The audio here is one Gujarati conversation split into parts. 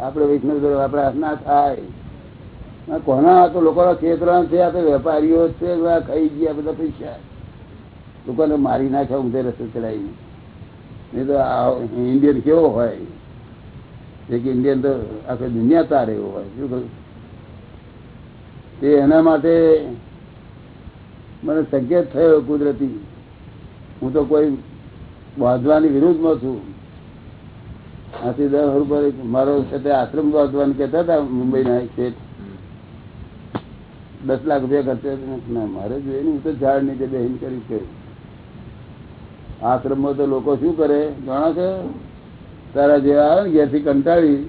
આપડે વૈષ્ણવ આપડે ના થાય. કોના તો લોકો ક્ષેત્ર છે, આ તો વેપારીઓ છે ખાઈ ગયા બધા પૈસા. લોકોને મારી નાખ્યા ઊંધે રસ્તે ચડાવી નહીં તો ઇન્ડિયન કેવો હોય? એક ઇન્ડિયન તો આખી દુનિયા તારે એવો હોય. શું કહ્યું તે એના માટે મને સંકેત થયો કુદરતી. હું તો કોઈ બાંધવાની વિરુદ્ધમાં છું. આથી દસ રૂપિયા મારો સાથે આશ્રમ બાંધવાનું કહેતા હતા, મુંબઈના શેઠ. દસ લાખ રૂપિયા ખર્ચે મારે જોઈએ હું તો ઝાડ નીચે બેહીન કરી છે. આશ્રમમાં તો લોકો શું કરે? જાણો છો? તારા જેવા આવે ને, ઘેરથી કંટાળી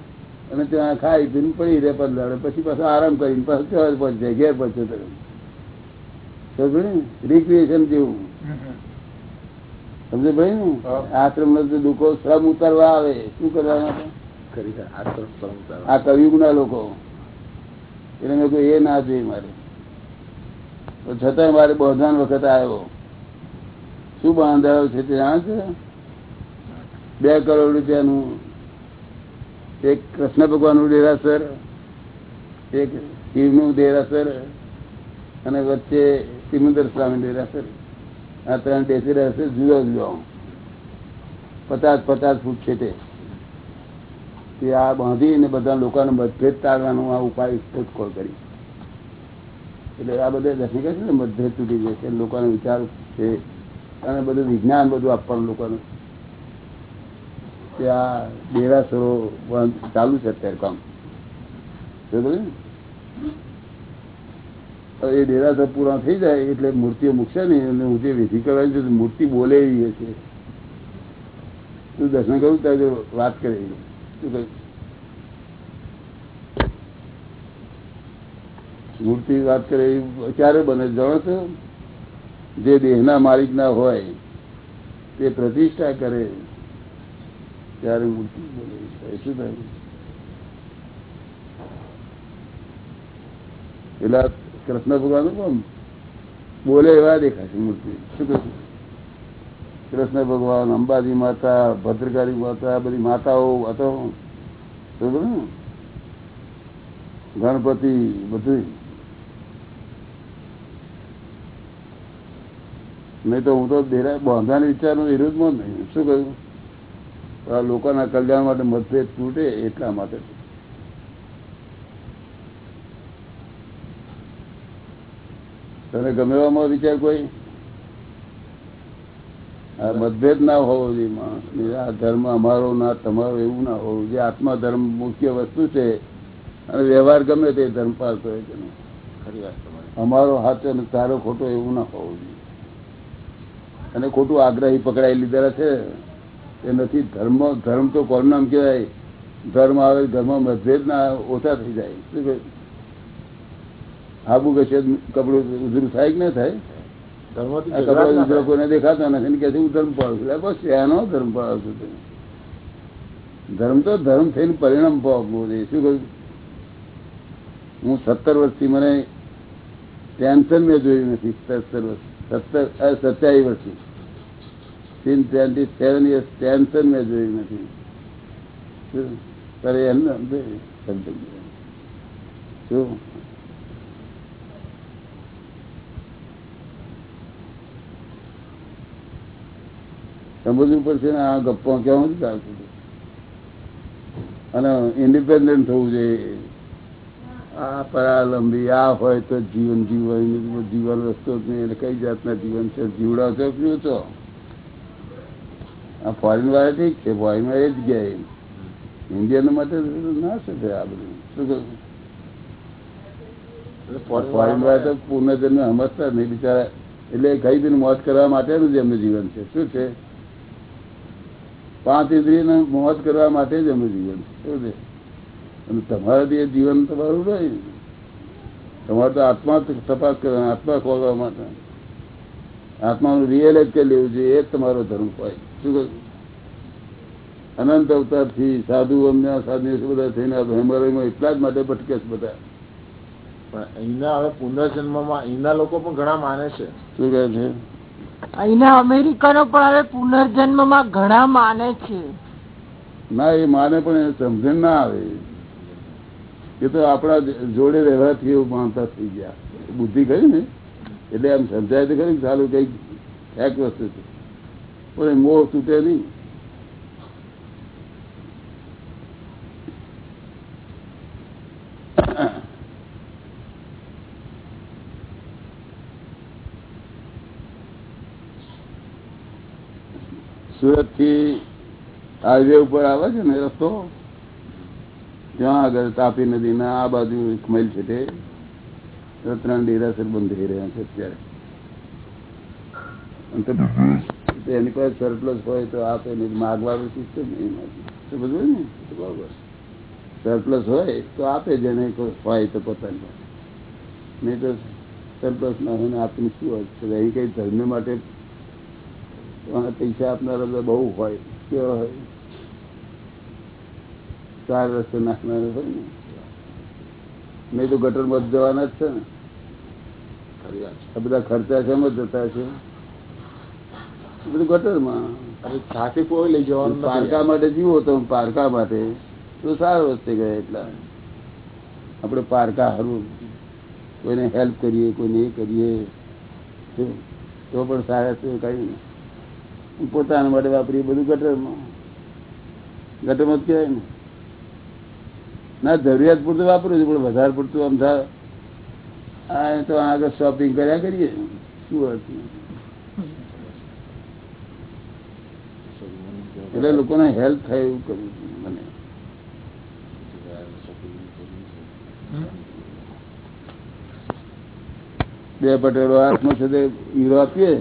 અને ત્યાં ખાઈ પીને પડી રહે પંદર, પછી પાછો આરામ કરીને પાછો પહોંચે, ઘેર પહોંચ્યો તમે રિક્રિએશન જેવું. સમજે ભાઈ ને? આશ્રમ લોકો શ્રમ ઉતારવા આવે શું કરવા આ કવિયુગ ના લોકો. એટલે મેં એ ના જોઈએ મારે. છતાં મારે બંધાણ વખત આવ્યો. શું બાંધાયો છે તે જાણ છે? બે કરોડ રૂપિયાનું. એક કૃષ્ણ ભગવાનનું ડેરાસર એક શિવનું ડેરાસર અને વચ્ચે સિમંદર સ્વામી ડેરાસર આ ત્રણ બેસી રહેશે, જુદો જુદો. પચાસ પચાસ ફૂટ છે તે. આ બાંધીને બધા લોકોને મતભેદ ટાળવાનો આ ઉપાય શોધખોળ કરી. એટલે આ બધા દર્શન છે ને મતભેદ તૂટી જશે લોકોનો વિચાર છે. અને બધું વિજ્ઞાન બધું આપવાનું લોકોનું. તે આ દેરાસરો ચાલુ છે અત્યારે કામ. એ દેરાસર પૂરા થઈ જાય એટલે મૂર્તિઓ મૂકશે ને એને હું જે વિધિ કરવાની છે મૂર્તિ બોલે એવી છે. તું દર્શન કરું ત્યારે વાત કરે શું મૂર્તિ વાત કરે ક્યારે બને જાણો છો જે દેહના માલિક ના હોય તે પ્રતિષ્ઠા કરે ત્યારે મૂર્તિ બોલે શું થાય? પેલા કૃષ્ણ ભગવાન કોણ? બોલે એવા દેખાશે મૂર્તિ. શું કહ્યું કૃષ્ણ ભગવાન, અંબાજી માતા, ભદ્રકાળી માતા બધી માતાઓ હતો ગણપતિ બધું નહીં તો હું તો બાંધાની વિચારનો વિરોધમાં નહીં. શું કહ્યું? લોકોના કલ્યાણ માટે મતભેદ તૂટે એટલા માટે તને ગમે એવામાં વિચાર કોઈ? આ મતભેદ ના હોવો જોઈએ આ ધર્મ અમારો ના તમારો એવું ના હોવું જોઈએ. આત્મા ધર્મ મુખ્ય વસ્તુ છે અને વ્યવહાર ગમે તે ધર્મ પાલતો હોય તેનો અમારો હાથ અને તારો ખોટો એવું ના હોવું જોઈએ. અને ખોટું આગ્રહી પકડાઈ લીધેલા છે. એ નથી ધર્મ ધર્મ તો કોણ નામ કહેવાય? ધર્મ આવે ધર્મ મતભેદ ના ઓછા થઈ જાય. શું આબુ કશે કપડું ઉધરું થાય કે ના થાય? કોઈને દેખાતો નથી કે હું ધર્મ પાડું છું? બસ એનો ધર્મ પાડું છું ધર્મ તો ધર્મ થઈને પરિણામ પામવું જોઈએ શું કહ્યું હું સત્તર વર્ષથી મને ટેન્શન મેં જોયું નથી સત્તર વર્ષ. સત્તર સત્યાવીસ વર્ષથી. Seen twenty seven years tension મેં જોયું નથી. શું? સમજવું પડશે ને આ ગપ્પો કેવું ચાલતું અને ઇન્ડિપેન્ડન્ટ થવું જોઈએ. આ પરાલંબી આ હોય તો જીવન જીવન જીવન રસ્તો જ નહીં. એટલે કઈ જાતના જીવન છે? જીવડાવ છો પીવું છો આ ફોરેન વાળા ઠીક છે ફોરેન વાળે એ જ ગયા ઇન્ડિયન માટે ના શકે આ બધું. શું કહ્યું ફોરેન વાળા તો પૂર્ણજન્મ સમજતા નહીં. બિચારા એટલે કઈ દિન મોત કરવા માટેનું જ એમનું જીવન છે. શું છે? પાંચ ઇન્દ્રિય મોજ કરવા માટે જ એમનું જીવન છે? અને તમારાથી એ જીવન તમારું રહે તમારે તો આત્મા તપાસ કરવાની આત્મા ખોલવા માટે. આત્માનું રિયલાઇઝ કરી લેવું જોઈએ એ જ તમારો ધર્મ હોય. શું અનંત અવતારથી સાધુ અમને સાધુ બધા થઈને હિમાલયમાં એટલા જ માટે ભટકે છે બધા. અહીંના હવે પુનર્જન્મમાં અહીંના લોકો પણ ઘણા માને છે. શું કહે છે? અહીંના અમેરિકનો પણ હવે પુનર્જન્મમાં ઘણા માને છે. ના, એ માને પણ એ સમજણ ના આવે. એ તો આપણા જોડે રહેવાથી એવું માનતા થઈ ગયા. બુદ્ધિ કરી ને? એટલે એમ સમજાય તો ખરી સારું કંઈક એક વસ્તુ છે. પણ મોહ તૂટે નહીં. સુરતથી હાઈવે ઉપર આવે છે ને રસ્તો, ત્યાં આગળ તાપી નદી ના આ બાજુ એક મહિલ છે તે. ત્રણ ડેરાસર બંધ થઈ રહ્યા છે અત્યારે. એની પાસે સરપ્લસ હોય તો આપે નહીં માગવાનું સિસ્ટમ તો બધું ને? બરોબર. સરપ્લસ હોય તો આપે જેને હોય તો પોતાની પાસે નહીં તો સરપ્લસ ના હોય આપની શું હોય? છે અહીં કઈ ધર્મ માટે પૈસા આપનારા બહુ હોય કેવા હોય. ચાર રસ્તે નાખનારા હોય ને. નહીં તો ગટર જ જવાના જ છે ને. આ બધા ખર્ચા શેમ જ જતા છે. બધું ગટરમાં. સાથે કોઈ લઈ જવાનું પારકા માટે જીવો તો પારકા માટે તો સારું રસ્તે ગયા એટલા. આપણે પારકા હરવું કોઈને હેલ્પ કરીએ કોઈને એ કરીએ. તો- તો પણ સારા છે કઈ નહીં. પોતાના માટે વાપરીએ બધું ગટરમાં. ગટરમાં જ કહેવાય ને. ના, જરૂરિયાત પૂરતું વાપરું છું, પણ વધારે પૂરતું અમદાવાદ આ તો આગળ શોપિંગ કર્યા કરીએ. શું એટલે લોકોને હેલ્પ થાય એવું જોઈએ મને. બે પટેલો હાથમાં છે તે હીરો આપીએ.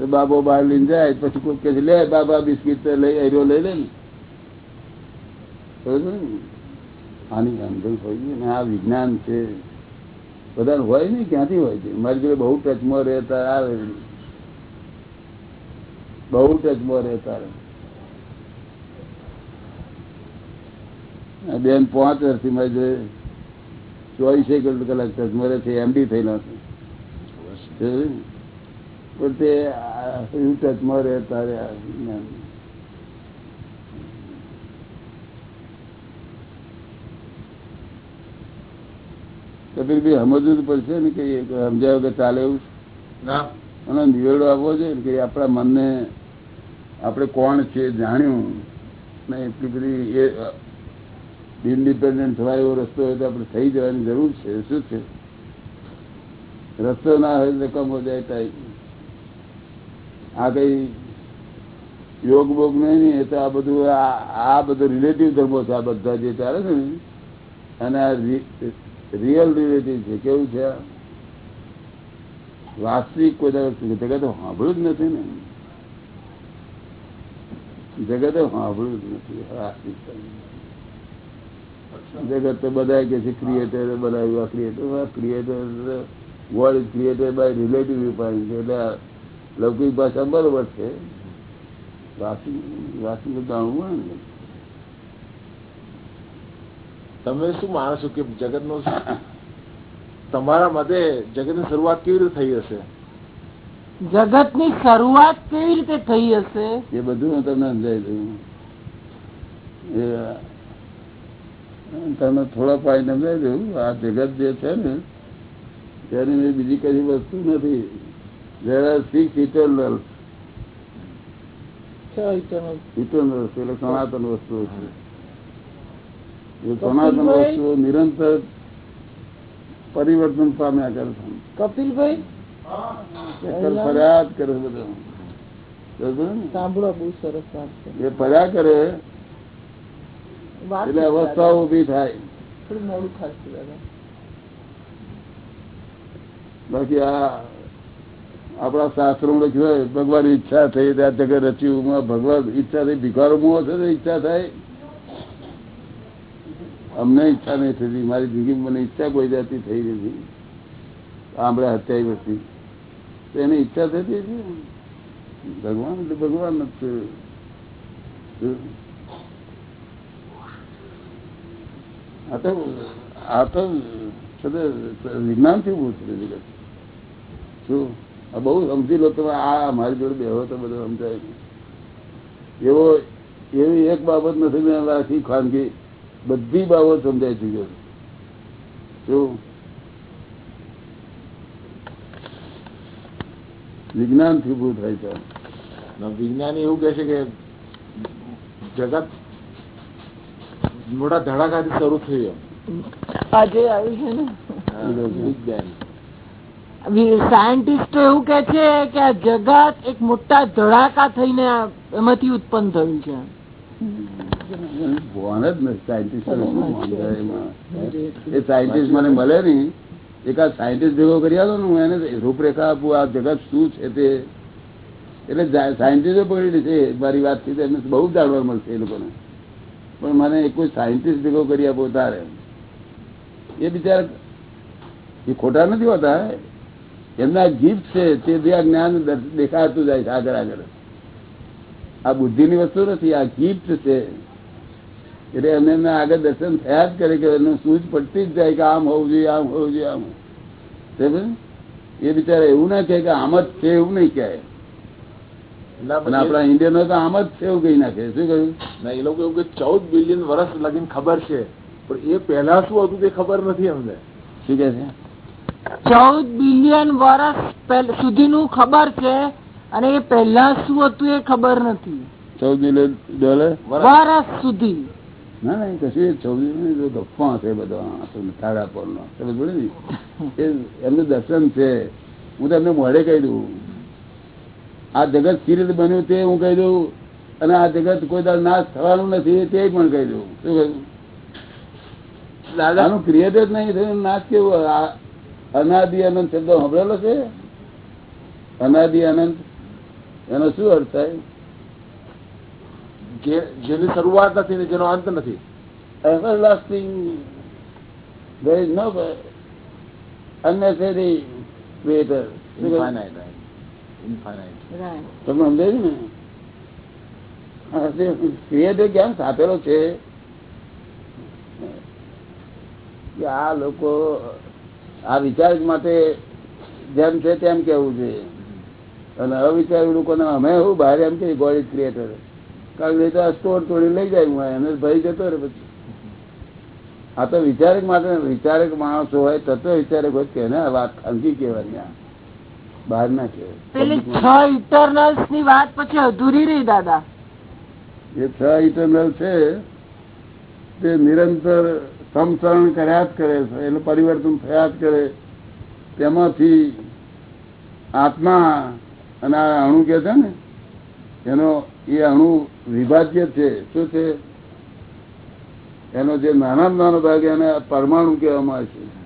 તો બાબો બહાર લઈને જાય પછી કોઈ કે લે બાબા બિસ્કીટ લઈ હીરો લઈ લે ને. આની અંદર હોય છે ને આ વિજ્ઞાન છે. બધા હોય ને ક્યાંથી હોય છે? મારી જોડે બહુ ટચમાં રહેતા આવે બહુ ટચમાં રહેતા બેન પાંચ વર્ષથી મારી જોડે એક કલાક ટચમાં રહે છે એમડી થયેલા છે? પણ તે ટચમાં રહેતા રહ્યા વિજ્ઞાન કપિલભાઈ સમજવું તો પડશે ને કઈ એ કે ચાલે એવું અને નિવેડો આપવો જોઈએ ને કે આપણા મનને આપણે કોણ છે જાણ્યું ને એટલી બધી એ ઇન્ડિપેન્ડન્ટ થવાય એવો રસ્તો હોય તો આપણે થઈ જવાની જરૂર છે. શું છે? રસ્તો ના હોય તો કમો જાય થાય આ કઈ યોગ બોગ નહીં એ તો આ બધું, આ- બધું રિલેટિવ ધર્મો છે આ બધા જે ચાલે છે ને. અને આ રિયલ રિલેટિવ છે, કેવું છે? વાસ્તવિક કોઈ જગત સાંભળ્યું જ નથી ને. જગત સાંભળ્યું જ નથી વાસ્તવિક જગત તો બધા કે છે ક્રિએટર બનાવ્યું આ creator creator world creator by relative એટલે લૌકિક ભાષા બરોબર છે. વાસી જાણવું ને તમે શું માનો છો કે જગત નો તમારા મતે જગતની શરૂઆત કેવી રીતે થઈ હશે? જગતની શરૂઆત કેવી રીતે થઈ હશે? એ બધું હું તમને સમજાવી દઉં. એ તમને થોડા પાઈ સમજાવી દઉં. આ જગત જે છે ને તેની બીજી કઈ વસ્તુ નથી. There are six eternal eternal એટલે સનાતન વસ્તુ છે એ સનાતન વસ્તુ નિરંતર પરિવર્તન પામ્યા કરે છે કપિલભાઈ ફરિયાદ કરે છે બધા સાંભળો બહુ સરસ વાત એ ફર્યા કરે વાત એટલે અવસ્થાઓ ઊભી થાય મોડું ખાશે બાકી આ આપણા શાસ્ત્રો લખ્યું ભગવાન ઈચ્છા થઈ ત્યાં જગત રચ્યું ભગવાન ઈચ્છા થઈ ભિખારો મો છે ઈચ્છા થાય. અમને ઈચ્છા નહીં થતી, મારી જિંદગી મને ઈચ્છા કોઈ જાતી થઈ નથી. આંબળે હત્યાઈ વસ્તી. એની ઈચ્છા થતી હતી ભગવાન એટલે ભગવાન જ છે. આ તો આ તો વિજ્ઞાનથી ઉભું છે શું? બહુ સમજી લો તમે આ મારી જોડે બેહો તો બધું સમજાય. એવો એવી એક બાબત નથી મેં રાખી ખાનગી. બધી બાબત સમજાય ચુક્યો શું? વિજ્ઞાનથી ઉભું થાય છે. વિજ્ઞાન એવું કે છે કે જગત મોટા ધડાકાથી શરૂ થયું આજે આવ્યું છે ને? વિજ્ઞાન. સાયન્ટિસ્ટો એવું કે છે કે આ જગત એક મોટા ધડાકા થઈને એમાંથી ઉત્પન્ન થયું છે. ભણ જ નથી સાયન્ટિસ્ટ એ સાયન્ટિસ્ટ મને મળે નહીં. એકાદ સાયન્ટિસ્ટ ભેગો કરી આલો ને હું એને રૂપરેખા આપું આ જગત શું છે તે? એટલે સાયન્ટિસ્ટો પકડી છે મારી વાતથી એમને બહુ જાણવા મળશે એ લોકોને. પણ મને એક કોઈ સાયન્ટિસ્ટ ભેગો કરી આપો તારે એ બિચારા એ ખોટા નથી હોતા એમના જીભ છે તે બે જ્ઞાન દેખાતું જાય છે આગળ આગળ. આ બુદ્ધિની વસ્તુ નથી આ ગિફ્ટ છે. એટલે એમને એમને આગળ દર્શન થયા જ કરે કે એનું સૂઝ પડતી જ જાય કે આમ હોવું જોઈએ આમ હોવું જોઈએ આમ? એ બિચારા એવું ના કહે કે આમ જ છે એવું નહીં કહે. આપણા ઇન્ડિયનો તો આમ જ છે એવું કહી. નાખે શું કહ્યું? ના, એ લોકો એવું કે ચૌદ બિલિયન વર્ષ લગીને ખબર છે. પણ એ પહેલા શું હતું તે ખબર નથી અમને. શું કહે છે? ચૌદ બિલિયન વર્ષ સુધીનું ખબર છે અને એ પહેલા શું હતું એ ખબર નથી. ચૌદ બિલિયન ડોલર? વર્ષ સુધી. ના ના કશું ચૌદ ગપ્પા છે બધા પરનો. એ એમનું દર્શન છે. હું તમને મોડે કહી દઉં. આ જગત સી રીતે બન્યું તે હું કહી દઉં. અને આ જગત કોઈ દાડો નાશ થવાનું નથી તે પણ કહી દઉં. શું કહ્યું? દાદા નું ક્રિએટ જ નહીં થયું નાશ કેવું? આ અનાદિ અનંત શબ્દ સાંભળેલો છે? અનાદિ અનંત. એનો શું અર્થ થાય? જેની શરૂઆત નથી ને જેનો અંત નથી. Everlasting. There is no unnecessary creator. ઇન્ફાનાઇટ ઇન્ફાનાઇટ તમે સમજાયું ને? ક્રિએટર કેમ સાપેલો છે? કે આ લોકો આ વિચાર માટે જેમ છે તેમ કેવું છે. અને અવિચારી લોકોને અમે હું બહાર એમ કે ગોડ ઇઝ ક્રિએટર કારણ કે તો આ સ્ટોર તોડી લઈ જાય હું એને ભય જતો રે પછી. આ તો વિચારક માટે વિચારક માણસો હોય તત્વ વિચારક હોય કે વાત ખાનગી કહેવાની આ. બહાર ના પેલી કહેવાય છ ઇટરનલ્સની વાત પછી અધૂરી રહી દાદા. એ છ ઇટરનલ છે તે નિરંતર સમસરણ કર્યા જ કરે છે એટલે પરિવર્તન થયા જ કરે. તેમાંથી આત્મા અને આ અણુ કે છે ને, એનો એ અણુ વિભાજ્ય છે. શું છે? એનો જે નાના નાનો ભાગ એને પરમાણુ કહેવામાં આવે છે.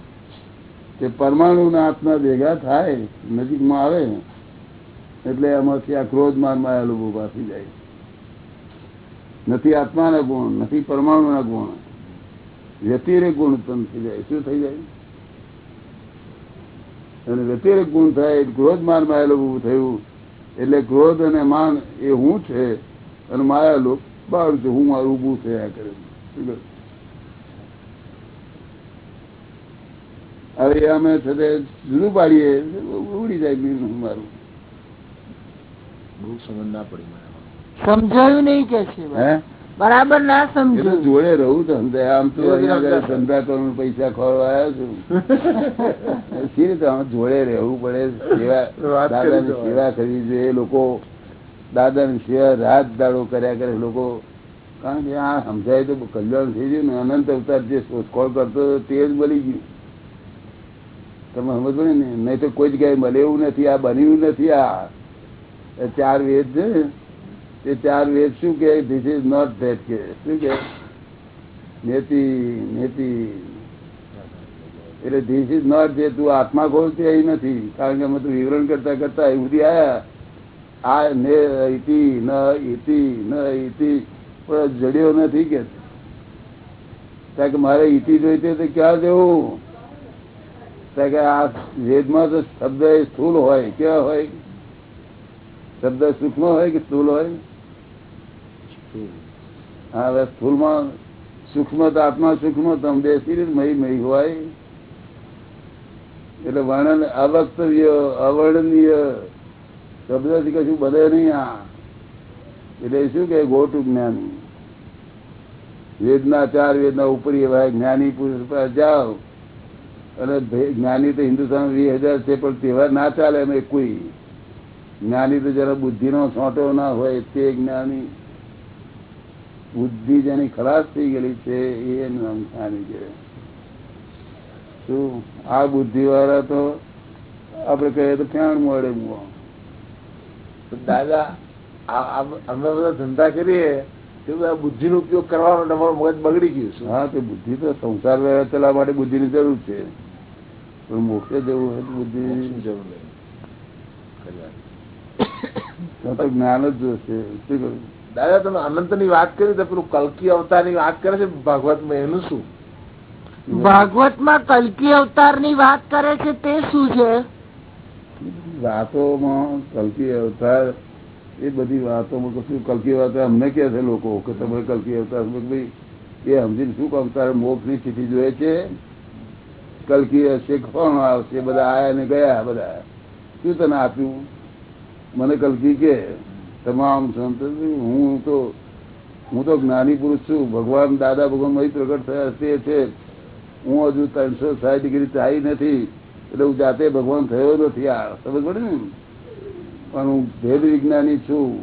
તે પરમાણુ ના આત્મા ભેગા થાય, નજીકમાં આવે, એટલે એમાંથી આ ક્રોધ માનમાં આવેલું ઊભા થઈ જાય. નથી આત્માના ગુણ, નથી પરમાણુના ગુણ. વ્યતિરેક ગુણ ઉત્પન્ન થઈ જાય શું થઈ જાય? અને વ્યતિરેક ગુણ થાય ક્રોધ માન માયેલો થયું. એટલે ક્રોધ અને માન એ હું છે અને માયાલો બહાર છે હું મારું ઊભું થયા કરે. હવે અમે છે તે જુદું પાડીએ ઉડી જાય બીજું મારું? બહુ સમજ ના પડી મને. સમજાયું નહીં કે છે હે? બરાબર ના સમજો. જોડે રહું સમજાય. આમ તો અહીંયા ધંધા કરું પૈસા ખોરવા આવ્યો છું. સી રીતે આમ જોડે રહેવું પડે? સેવા દાદાની સેવા કરવી જોઈએ. લોકો દાદાની સેવા રાત દાડો કર્યા કરે. લોકો કારણ કે આ સમજાય તો કલ્યાણ થઈ ગયું ને અનંત અવતાર જે શોધખોળ કરતો હતો તે જ મળી ગયું. તમે સમજ પડે ને? નહીં તો કોઈ જગ્યાએ મળે એવું નથી. આ બન્યું નથી. આ ચાર વેદ છે તે ચાર વેદ શું કે ધીસ ઇઝ નોટ ધેટ કે શું કે નેતિ નેતિ. એટલે ધીસ ઇઝ નોટ જે તું આત્મા ખોલ છે એ નથી. કારણ કે અમે તો વિવરણ કરતા કરતા એ સુધી આવ્યા આ ને ઇતિ ન ઇતિ ન ઇતિ પણ જડ્યો નથી કે. કારણ કે મારે ઇતિ જોઈતી તો ક્યાં જવું? કારણ કે આ વેદમાં તો શબ્દ એ સ્થૂલ હોય. કેવા હોય? શબ્દ સૂક્ષ્મ હોય કે સ્થૂલ હોય? હવે સ્થૂળમાં સૂક્ષ્મ આત્મા સૂક્ષ્મ, તમ બે મહી મહી હોય. એટલે વર્ણન અવક્તવ્ય, અવર્ણનીય શબ્દથી કશું બધે નહીં આ. એટલે શું કે ગોટું જ્ઞાન. વેદના ચાર વેદના ઉપરી એવા જ્ઞાની પુરુષ પર જાઓ. અને જ્ઞાની તો હિન્દુસ્તાન વીસ હજાર છે, પણ તહેવાર ના ચાલે એમ કોઈ. જ્ઞાની તો જરા બુદ્ધિનો છોટો ના હોય, તે જ્ઞાની. બુદ્ધિ જેની ખલાસ થઈ ગયેલી છે એ નામ જ્ઞાની શું? આ બુદ્ધિ વાળા તો આપડે કહીએ તો ફેણ મળે દાદા અમે બધા ધંધા કરીએ બુદ્ધિ નો ઉપયોગ કરવાનો તમારો મગજ બગડી ગયું છે. હા તે બુદ્ધિ તો સંસાર વ્યવહાર ચલાવવા માટે બુદ્ધિની જરૂર છે. પણ મોક્ષે જવું હોય તો બુદ્ધિ જરૂર નહીં. જ્ઞાન જ જોશે. શું કહ્યું દાદા તમે અનંતની વાત કરી તો પેલું કલકી અવતારની વાત કરે છે ભાગવતમાં એનું શું? ભાગવતમાં કલકી અવતારની વાત કરે છે તે શું છે? વાતોમાં કલકી અવતાર એ બધી વાતોમાં કશું કલ્કી અવતાર? અમને કે છે લોકો કે તમે કલ્કી અવતાર મેં ભાઈ એ સમજીને શું અવતાર તારે મોક્ષની સ્થિતિ જોઈએ છે? કલ્કી હશે કોણ આવશે? બધા આયા ને ગયા બધા. શું તને આપ્યું? મને કલ્કી કે. તમામ સંત હું તો હું તો જ્ઞાની પુરુષ છું. ભગવાન દાદા ભગવાન મહી પ્રગટ થયા તે છે. હું હજુ ત્રણસો સાઠ ડિગ્રી થાય નથી. એટલે હું જાતે ભગવાન થયો નથી. આ સમજ પડે ને? પણ હું ભેદ વિજ્ઞાની છું.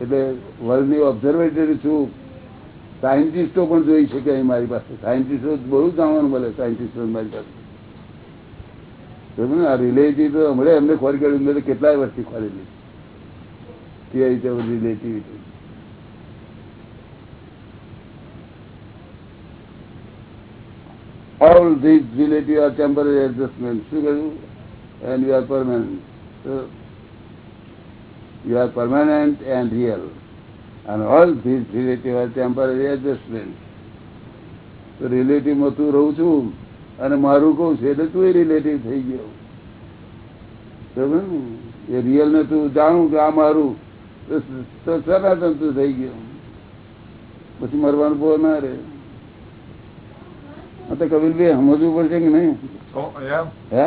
એટલે વર્લ્ડની ઓબ્ઝર્વેટરી છું. સાયન્ટિસ્ટો પણ જોઈ શકે અહીં મારી પાસે. સાયન્ટિસ્ટો બહુ જાણવાનું મળે સાયન્ટિસ્ટો મારી પાસે? આ રિલેટિવ તો હમણાં એમને ખોરી કાઢ્યું કેટલાય વર્ષથી ખોરેલી. તે રીતે relativity all these relative are temporary adjustments. And you are permanent. So, you are permanent and real. And all these relative are temporary adjustments. તો રિલેટિવમાં તું રહું છું અને મારું કહું છું એટલે તું રિલેટિવ થઈ ગયો? એ રિયલ ને તું જાણું કે આ મારું તો તો સનાતન તું થઈ ગયું. પછી મરવાનું બહુ ના રે તો કબીરભાઈ સમજવું પડશે કે નહીં? હે?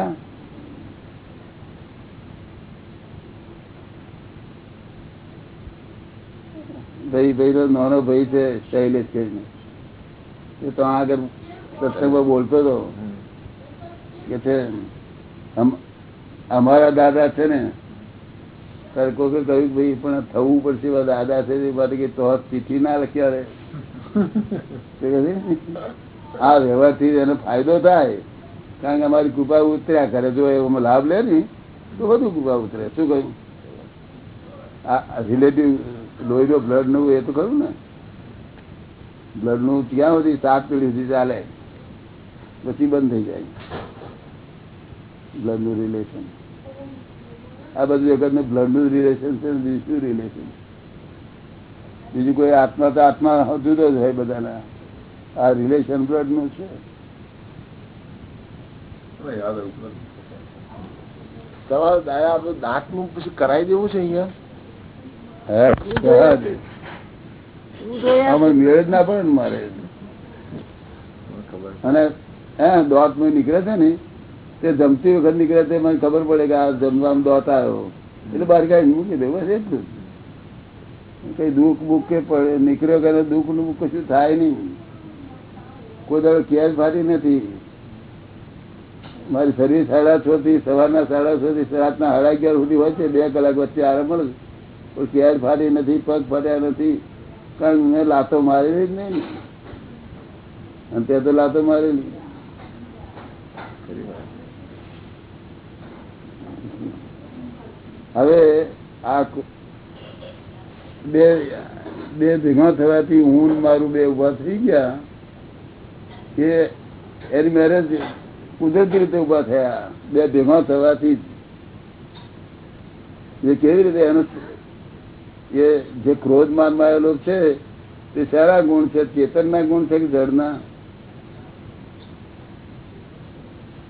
ભાઈ ભાઈ નો નાનો ભાઈ છે શૈલેષ કરીને એ તો આગળ સત્સંગમાં બોલતો હતો. કે છે અમારા દાદા છે ને કોઈ કહ્યું ભાઈ, પણ થવું પડશે દાદા છે તે ચીઠી ના લખ્યા રે. આ વ્યવહારથી એનો ફાયદો થાય. કારણ કે અમારી કૃપા ઉતર્યા કરે. જો એમાં લાભ લે ને, તો વધુ કૃપા ઉતરે. શું કહ્યું? આ રિલેટિવ લોહીનો બ્લડનું એ તો ખરું ને? બ્લડનું ક્યાં સુધી સાત પેઢી સુધી ચાલે? પછી બંધ થઈ જાય. બ્લડનું રિલેશન આ બધું જગતનું બ્લડનું રિલેશન છે બીજું શું રિલેશન બીજું કોઈ આત્મા તો આત્મા જુદો જ હોય બધાના. આ રિલેશન બ્લડનું છે. તમારે દાયા આપણે દાંતનું પછી કરાવી દેવું છે અહીંયા? મેળ જ ના પડે ને મારે. અને હે દોતમાં નીકળે છે ને? તે જમતી વખત નીકળે તે મને ખબર પડે કે આ જમવામાં દોત આવ્યો. એટલે બહાર કાઢી મૂકી દે બસ એટલું કઈ દુઃખ બુખ કે નીકળ્યો કે દુઃખનું કશું થાય નહીં. કોઈ દાડો કેર ફાટી નથી. મારી સર્વિસ સાડા છ થી, સવારના સાડા છ થી, રાતના સાડા અગિયાર સુધી હોય છે, બે કલાક વચ્ચે આરામ મળે કેર ફાટી નથી, પગ ફાટ્યા નથી. કારણ મેં લાતો મારેલી જ નહીં. અને ત્યાં તો લાતો મારેલી ખરી વાત હવે આ બે બે ભેગા થવાથી હું મારું બે ઊભા થઈ ગયા એ એની મેરેજ કુદરતી રીતે ઊભા થયા. બે ભેગા થવાથી જ. કેવી રીતે એનો એ જે ક્રોધ માન આવેલો છે તે સારા ગુણ છે ચેતનના ગુણ છે કે જળના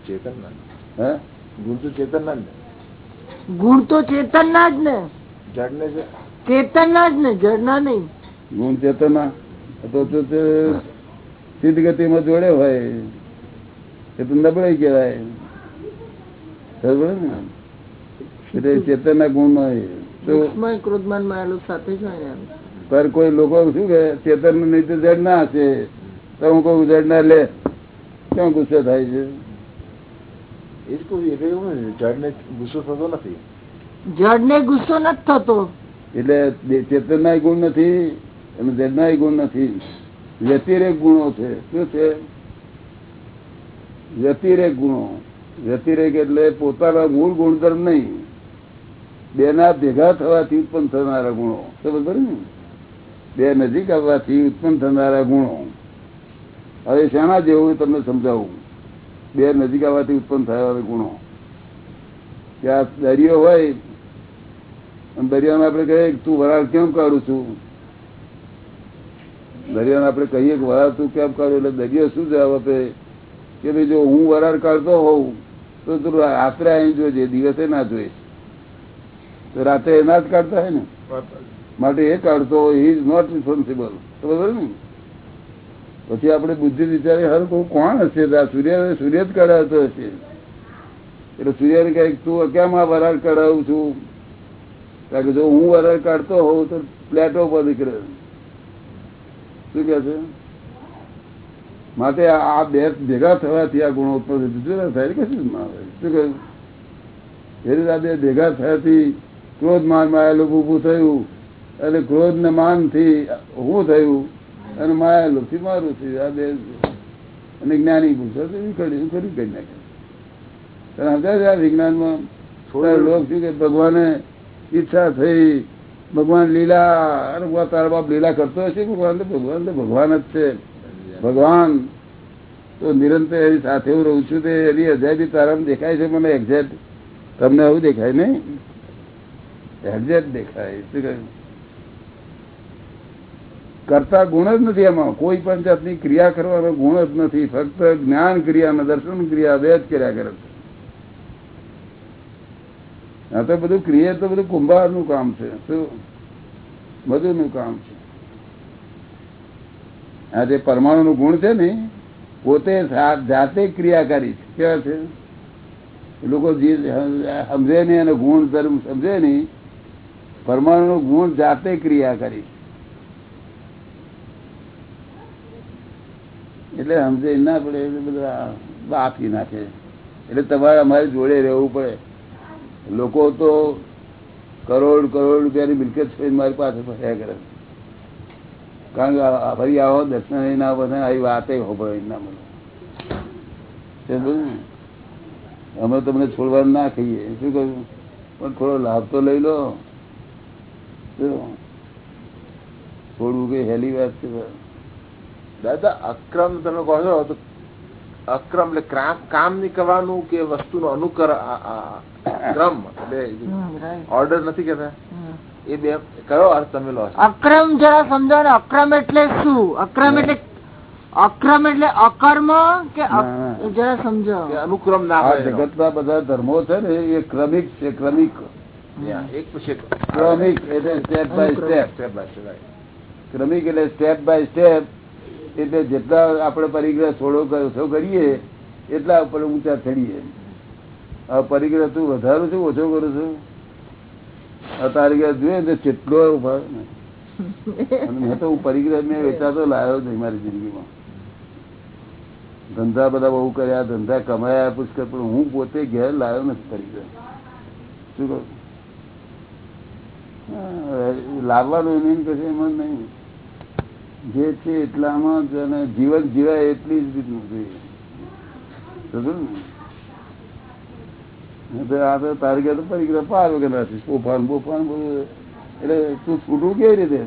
ચેતન ના હે? ગુણ તો ચેતન ના. જ ગુણ તો ચેતન ના જ ને. ચેતન ના જ ને જડ ના નહીં. ગુણ ચેતન. તો સિદ્ધ ગતિમાં જોડે હોય. એ તો નબળાઈ કેવાય ખબર ને? ગુણ હોય. તો ક્રોધમાનમાં સાથે જ હોય પર કોઈ લોકો શું કે ચેતન નહીં તો જડ ના હશે. તો હું જડ ના લે. કેમ ગુસ્સો થાય છે? એ જ કહું એટલે જડને ગુસ્સો થતો નથી જડ ગુસ્સો નથી થતો એટલે ચેતન ગુણ નથી અને જડ ગુણ નથી વ્યતિરેક ગુણો છે શું છે વ્યતિરેક ગુણો વ્યતિરેક એટલે પોતાના મૂળ ગુણધર્મ નહીં બેના ભેગા થવાથી ઉત્પન્ન થનારા ગુણો ખબર ને બે નજીક આવવાથી ઉત્પન્ન થનારા ગુણો હવે શેના જેવું તમને સમજાવું બે નજીક આવવાથી ઉત્પન્ન થયા ગુણો. ત્યાં દરિયો હોય દરિયાને આપણે કહીએ કે તું વરાળ કેમ કાઢું છું? દરિયાને આપણે કહીએ કે વરાળ તું કેમ કાઢું? એટલે દરિયો શું જવાબ આપે? કે ભાઈ જો હું વરાળ કાઢતો હોઉં તો તું રાત્રે અહીં જોજે દિવસે ના જોઈશ. તો રાત્રે એના જ કાઢતા હોય ને? માટે એ કાઢતો હોય ઇઝ નોટ રિસ્પોન્સિબલ બરોબર ને? પછી આપણે બુદ્ધિ વિચારી હર કોણ હશે? સૂર્ય સૂર્ય જ કઢાવતો હશે. એટલે સૂર્યને કહે, તું કેમ આ વરાળ કઢાવું છું? કારણ કે જો હું વરાળ કાઢતો હોઉં તો પ્લેટો પર નીકળે. શું કે છે? માટે આ બે ભેગા થવાથી આ ગુણો ઉત્પન્ન જુદા થાય? એટલે કશું ના આવે શું કહ્યું એ રીતે આ બે ભેગા થયાથી ક્રોધ માન માયેલું ઊભું થયું. અને ક્રોધ ને માનથી હું થયું. અને માયા થી મારું છે આ બે અને જ્ઞાની પૂછો તો એવી કરી કરી નાખે. તને સમજાય છે વિજ્ઞાનમાં? થોડા લોક શું કે ભગવાને ઈચ્છા થઈ ભગવાન લીલા અને તારા બાપ લીલા કરતો હશે ભગવાન તો ભગવાન તો ભગવાન જ છે. ભગવાન. તો નિરંતર એની સાથે હું રહું છું તે એની અજાયબી તારામાં દેખાય છે મને એક્ઝેક્ટ તમને આવું દેખાય નહીં? એક્ઝેક્ટ દેખાય. શું કહ્યું? કરતા ગુણ જ નથી એમાં. કોઈ પણ જાતની ક્રિયા કરવાનો ગુણ જ નથી. ફક્ત જ્ઞાન ક્રિયા દર્શન ક્રિયા બે જ કર્યા કરે છે. આ તો બધું ક્રિયા તો બધું કુંભારનું કામ છે. શું? બધું નું કામ છે. આ જે પરમાણુ નું ગુણ છે ને, પોતે જાતે ક્રિયાકારી છે. કેવા છે? લોકો જે સમજે નહીં અને ગુણ ધર્મ સમજે નહીં પરમાણુ નું ગુણ જાતે ક્રિયાકારી એટલે સમજે ના પડે એટલે બધા બાફી નાખે એટલે તમારે અમારી જોડે રહેવું પડે. લોકો તો કરોડ કરોડ રૂપિયાની મિલકત છે મારી પાસે ફર્યા કરે. કારણ કે ફરી આવો દર્શન ના બધા આવી વાતે ખબર ના? મળે અમે તમને છોડવાનું ના કહીએ. શું કહ્યું? પણ થોડો લાભ તો લઈ લો? છોડવું કઈ હેલી વાત છે? દાદા અક્રમ તમે કહો છો તો અક્રમ એટલે કામની કરવાનું કે વસ્તુનો અનુકર ક્રમ એટલે ઓર્ડર નથી કેતા એ બે કયો અર્થ તમે લો અક્રમ જરા સમજાવો ને અક્રમ એટલે શું અક્રમ એટલે અક્રમ એટલે અકર્મ કે જરા સમજાવો અનુક્રમ ના હોય જગત ના બધા ધર્મો છે ને એ ક્રમિક છે ક્રમિક એક પછી ક્રમિક એટલે સ્ટેપ બાય સ્ટેપ ક્રમિક એટલે સ્ટેપ બાય સ્ટેપ એટલે જેટલા આપણે પરિગ્રહ થોડો ઓછો કરીએ, એટલા આપણે ઊંચા ચડીએ. હવે પરિગ્રહ તું વધારું છું, ઓછો કરું છું? આ તારી ઘરે જોઈએ કેટલો મેં તો હું પરિગ્રહ મેં વેચાતો લાવ્યો નહીં મારી જિંદગીમાં. ધંધા બધા બહુ કર્યા, ધંધા કમાયા, પુષ્કળ, પણ હું પોતે ઘેર લાવ્યો નથી પરિગ્રહ. શું કહું? લાવવાનું એમ કશું એમાં નહીં. જે છે એટલામાં જ અને જીવન જીવાય એટલી જ જોઈએ આ તો તારી ગયા તો પરિગ્રહ પાર વગર નથી પોફાન બોફાન એટલે તું છૂટવું કેવી રીતે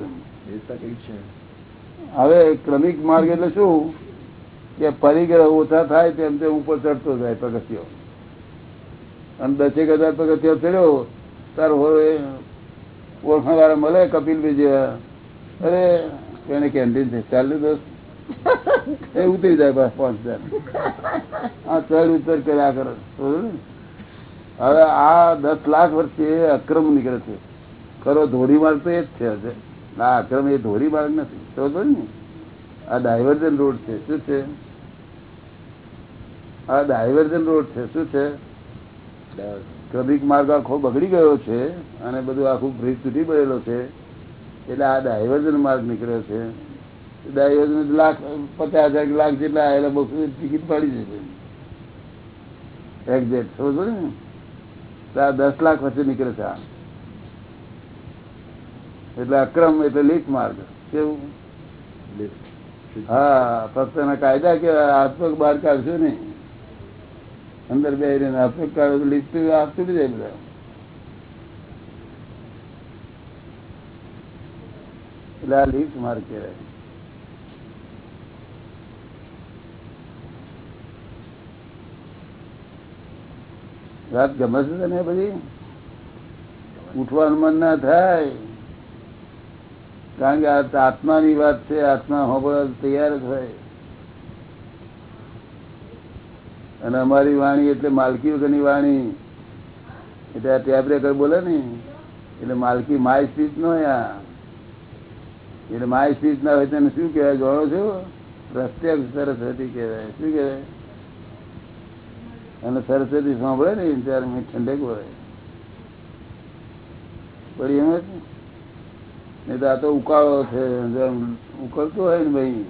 હવે ક્રમિક માર્ગ એટલે શું? કે પરિગ્રહ ઓછા થાય તેમ તેમ ઉપર ચડતો જાય પગથિયો. અને દસેક હજાર પગથિયો ચડ્યો તાર હોય ઓળખાણ વાળા મળે કપિલભાઈ જેવા. અરે એને કેન્ટીન છે, ચાલુ દોસ્ત. એ ઉતરી જાય બસ પાંચ હજાર. આ ચડ ઉતર કર્યા કરો હવે આ દસ લાખ વર્ષે અક્રમ નીકળે છે. ખરો ધોરી માર્ગ તો એ જ છે હશે. ના, અક્રમ એ ધોરી માર્ગ નથી. સમજો ને? આ ડાયવર્જન રોડ છે. શું છે? આ ડાયવર્જન રોડ છે. શું છે? ક્રમિક માર્ગ આખો બગડી ગયો છે અને બધું આખું બ્રિજ તૂટી પડેલો છે. એટલે આ ડાયવર્ઝન માર્ગ નીકળ્યો છે. ડાયવર્ઝન લાખ પચાસ હજાર લાખ જેટલા એટલે બહુ ટિકિટ પડી જશે એક્ઝેક્ટ સમજો ને? આ દસ લાખ વચ્ચે નીકળે છે આ. એટલે અક્રમ એટલે લીક માર્ગ. કેવું? હા ફક્ત એના કાયદા કે હાથ બહાર કાઢશો નહીં. અંદર બે હાથપગ કાઢો લીક આપતું જાય બધા. એટલે આ લીક માર્ગ કહેવાય. રાત ગમે છે તને બધી? ઉઠવાનું મન ના થાય. કારણ કે આત્મા આત્માની વાત છે, આત્મા હોબળ તૈયાર હોય. અને અમારી વાણી એટલે માલકી વગરની વાણી. એટલે આ ટેપ રેકર્ડ બોલે ને? એટલે માલકી માય સ્પીચ નો આ. એટલે માય સ્પીચ ના હોય તેને શું કહેવાય? જાણો છો પ્રત્યક્ષ સરસ્વતી કહેવાય. શું કહેવાય? અને સરસ્વતી સાંભળે ને ત્યારે મેં ઠંડક હોય પડી એમ જ નહીં આ તો ઉકાળો છે. ઉકળતો હોય ને ભાઈ,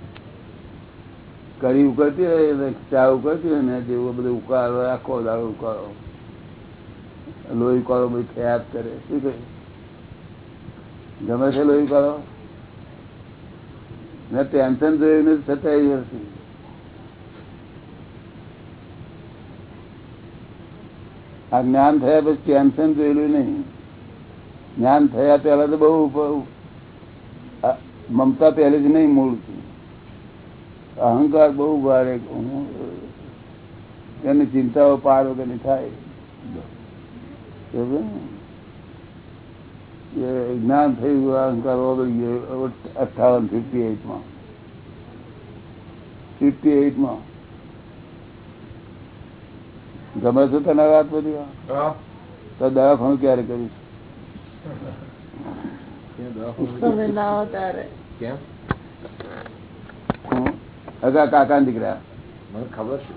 કઢી ઉકળતી હોય ચા ઉકળતી હોય ને જેવું બધું ઉકાળો, આખો દાડો ઉકાળો. લોહી ઉકાળો બધું ખ્યાત કરે. શું કહે? ગમે છે લોહી ઉકાળો? ટેન્શન જોયું નથી સત્યાવીસ વર્ષથી આ જ્ઞાન થયા પછી ટેન્શન જોયેલું નહીં. જ્ઞાન થયા પહેલા તો બહુ મમતા મમતા પહેલેથી નહીં મૂળતી અહંકાર બહુ ભારે એની ચિંતાઓ પાર વગરની થાય. ને? એ જ્ઞાન થયું અહંકાર ઓગળી ગયો અઠાવન ફિફ્ટી એઇટમાં ફિફ્ટી એઇટમાં ગમે છે તને વાત બધી? તો દવાખાનું ક્યારે કરીશ? અગા કાકા દીકરા. મને ખબર છે.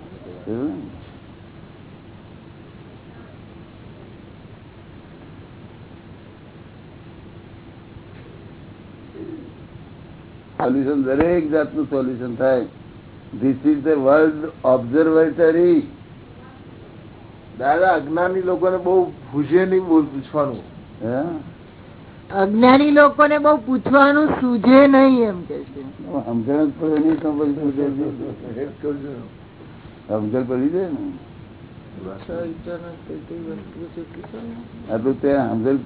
સોલ્યુશન દરેક જાતનું સોલ્યુશન થાય. This is the world observatory દાદા અજ્ઞાની લોકોને બહુ ભૂજે નહીં બોલ પૂછવાનું. અજ્ઞાની લોકોને બહુ પૂછવાનું સૂજે નહીં એમ કે છે. સમજણ પડે નહીં. સમજણ જાય ને. આટલું તે સમજણ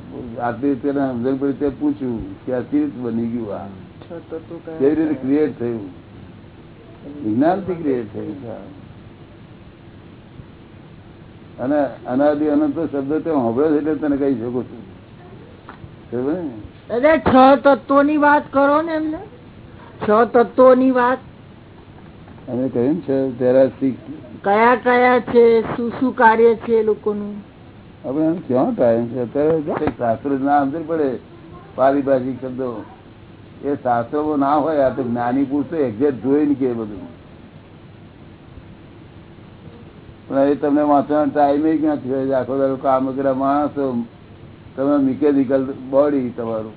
આટલી તેને સમજણ પડી તે પૂછ્યું કે આ બની ગયું આ. કેવી રીતે ક્રિએટ થયું? વિજ્ઞાનથી ક્રિએટ થયું અને અનાદિ અનંત શબ્દ તે છે એટલે તને કહી શકું છું. છ તત્વો ની વાત કરો ને એમને. છ તત્વો ની વાત. અમે કહ્યું ને છે તેરાસી કયા કયા છે? શું શું કાર્ય છે એ લોકોનું? આપણે એમ ક્યાં ટાઈમ છે? અત્યારે શાસ્ત્રો ના અંદર પડે. પારિભાષિક શબ્દો. એ શાસ્ત્રો ના હોય તો જ્ઞાની પુરુષો એક્ઝેક્ટ જોઈને કે બધું. પણ એ તમને વાંચવાનો ટાઈમ ક્યાંથી હોય આખો દાડો કામ કર્યા માણસો તમે મિકેનિકલ બોડી તમારું.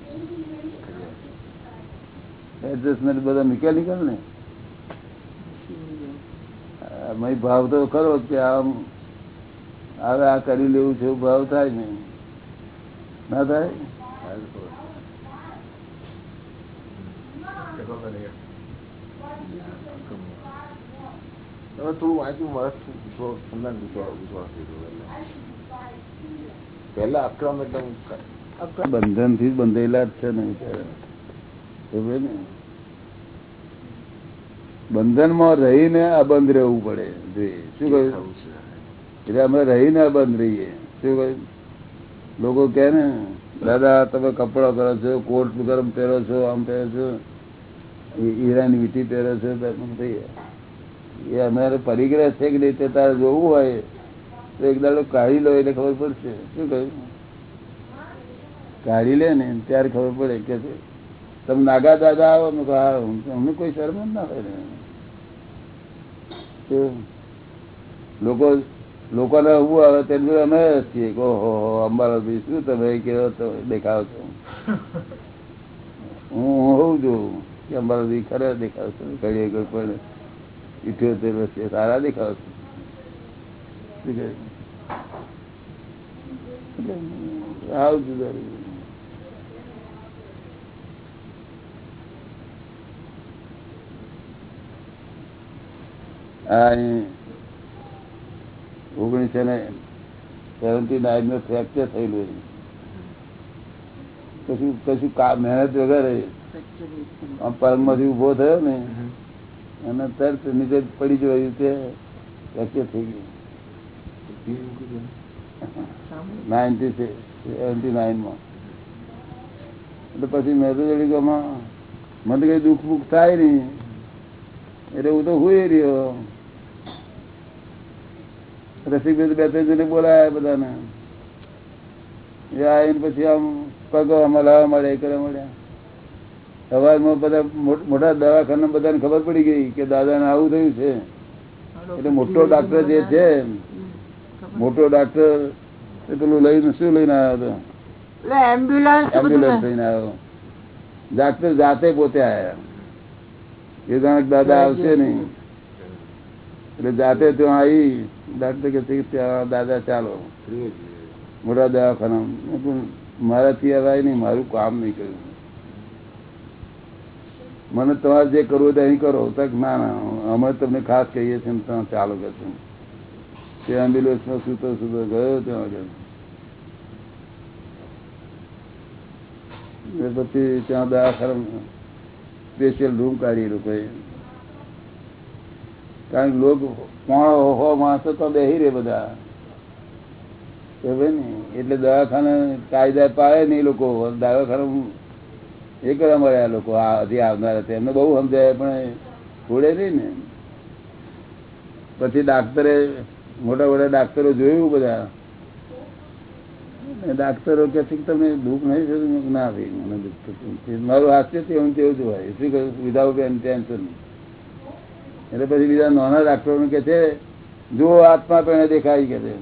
એડજસ્ટમેન્ટ બધા મિકેનિકલ ને? મય ભાવ તો ખરો કે આમ હવે આ કરી લેવું છે ભાવ થાય નહીં. ના થાય? થોડું વાંચ્યું પહેલા અક્રમ એટલે બંધનથી બંધેલા જ છે ને બંધનમાં રહીને અબંધ રહેવું પડે. શું કહ્યું? એટલે અમે રહીને અબંધ રહીએ. શું કહ્યું? લોકો કે ને દાદા તમે કપડા કરો છો કોટ ગરમ પહેરો છો આમ પહેરો છો. હીરાની વીટી પહેરો છો તો એ અમારે પરિગ્રહ છે કે નહીં તે તારે જોવું હોય તો એક દાડો કાઢી લો એટલે ખબર પડશે. શું કહ્યું? કાઢી લે ને ત્યારે ખબર પડે કે છે, તમે નાગા દાદા આવો મેં હા અમને કોઈ શરમ જ ના હોય ને? લોકો લોકોને ઉભું આવે તેનું અમે છીએ કે ઓહો હો, અંબાલાલ ભાઈ શું તમે કેવો તો દેખાવ છો. હું જોઉં. કે દી ખરા દેખાવ છે ઘડીએ ઘડી પણ? ઇઠ્યોતેર વર્ષે સારા દેખાવ છે. આવું જુદા ઓગણીસો ને સેવન્ટી નાઇન નો ફ્રેક્ચર થયેલું કશું કશું મહેનત વગર આમ પલંગમાંથી ઊભો થયો ને, અને તરત નીચે પડી જોયું કે ફ્રેક્ચર થઈ ગયું. પછી મેં મને કઈ દુઃખ બુખ થાય નહીં. એટલે હું તો હુઈ રહ્યો. રસિકભાઈ બે ત્રણ બોલાયા બધાને. એ આવીને પછી આમ પગ હલાવા મળે એ કરવા મળ્યા સવારમાં બધા મોટા દવાખાના બધાને ખબર પડી ગઈ કે દાદાને આવું થયું છે. એટલે મોટો ડાક્ટર જે છે મોટો ડાક્ટર એ પેલું લઈને શું લઈને આવ્યો હતો? એમ્બ્યુલન્સ એમ્બ્યુલન્સ લઈને આવ્યો. ડાક્ટર જાતે પોતે આવ્યા એ જાણે દાદા આવશે નહીં. એટલે જાતે ત્યાં આવી ડાક્ટર કે ત્યાં દાદા ચાલો. મોટા દવાખાના મારાથી અવાય નહીં મારું કામ નહીં કર્યું. મને તમારે જે કરવું તે અહીં કરો. ના ના, અમે તમને ખાસ કહીએ છીએ ચાલો કે છે. તે એમ્બ્યુલન્સમાં સૂતો સૂતો ગયો ત્યાં આગળ. પછી ત્યાં દવાખાના સ્પેશિયલ રૂમ કાઢી લોકોએ કારણ કે લોકો કોણ હો માણસો તો બેહી રે બધા. ને, એટલે દવાખાના કાયદા પાડે નહીં લોકો. દવાખાના એ કરવા મળ્યા લોકો હજી આવનારા છે. એમને બહુ સમજાય, પણ છોડે નહીં ને. પછી ડાક્ટરે, મોટા મોટા ડાક્ટરો જોયું બધા. ડાક્ટરો કે કે તમને દુઃખ નહીં થતું? ના ભાઈ, મને દુઃખ થતું મારું હાસ્ય છે, હું તેવું જ હોય. શું કહ્યું વિધાઉટ એન ટેન્શન એટલે પછી બીજા નાના ડાક્ટરો કે છે, જુઓ, આત્મા પણ દેખાય કે છે.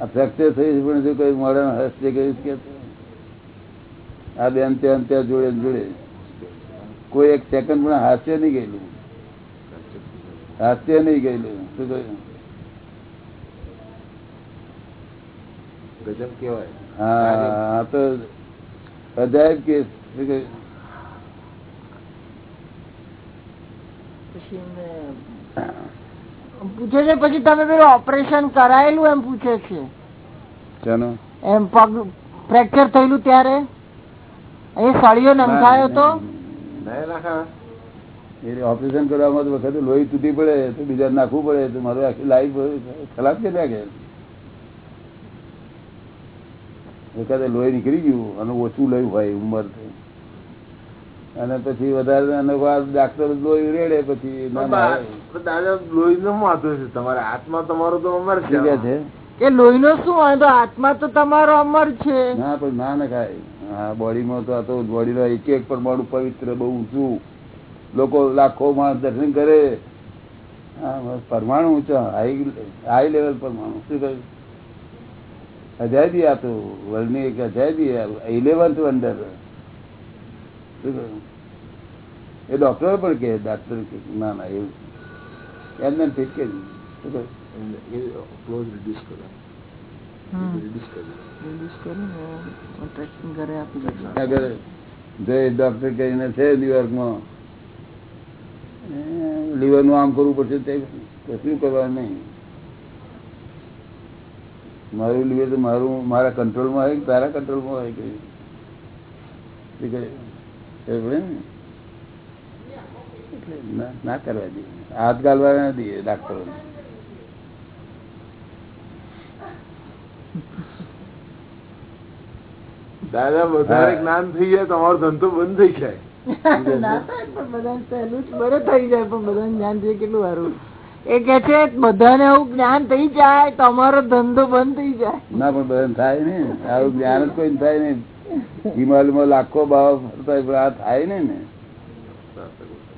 આ ફ્રેક્ચર છે, પણ શું કઈ મોડર્ન હાસ્ય કર્યું કે છે. આ બેન ત્યાં ત્યાં જોડે જોડે. કોઈ એક સેકન્ડ પણ હાસ્ય નહીં ગયેલું. હાસ્ય નહીં ગયેલું. શું કહ્યું ગજબ કેવાય હા તો અજાયબ કેસ. શું કહ્યું? પૂછે છે પછી તમે પેલું ઓપરેશન કરાયેલું એમ પૂછે છે. શાનો? એમ પગ ફ્રેક્ચર થયેલું ત્યારે? એ સળિયો નંખાયો તો? એ ઓપરેશન કરવામાં તો વખતે લોહી તૂટી પડે તો બીજા નાખવું પડે તો મારું આખી લાઈફ ખરાબ કરી નાખે વખતે લોહી નીકળી ગયું અને ઓછું લઈ હોય ઉંમર અને પછી વધારે અને ડાક્ટર લોહી રેડે પછી ના ના દાદા લોહી નો વાંધો છે? તમારે આત્મા તમારો તો અમર શું છે. કે લોહીનો શું વાંધો? આત્મા તો તમારો અમર છે. ના પણ ના ના ખાય. હા, બોડીમાં તો આ તો બોડીનો એક એક પરમાણુ પવિત્ર, બહુ ઊંચું. લોકો લાખો માણસ દર્શન કરે. પરમાણુ ઊંચો હાઈ હાઈ લેવલ પરમાણુ. શું કહ્યું? અજાયબી આ તો વર્લ્ડની એક અજાયબી ઇલેવન્થ વંડર શું કહ્યું? એ ડોક્ટરો પણ કે ડાક્ટર ના ના, એવું. એમને ઠીક કે ક્લોઝ રિડ્યુસ કરો. જય ડોક્ટર કરીને છે ન્યુયોર્કમાં લીવરનું આમ કરવું પડશે તે કશું કરવાનું નહીં મારું લીવર તો મારું મારા કંટ્રોલમાં હોય તારા કંટ્રોલમાં હોય કે શું કહે? ને? કરવા દઈએ હાથ ગાલવા ના દઈએ ડાક્ટરો દાદા વધારે જ્ઞાન થઈ જાય તમારો ધંધો બંધ થઈ જાય. બધાને જ બરે થઈ જાય પણ બધાને જ્ઞાન થઈ કેટલું સારું. એ કે છે બધાને એવું જ્ઞાન થઈ જાય તો ધંધો બંધ થઈ જાય. ના પણ બધાને થાય ને. આવું જ્ઞાન જ કોઈ થાય ને. હિમાલયમાં લાખો ભાવ આ થાય ને ને.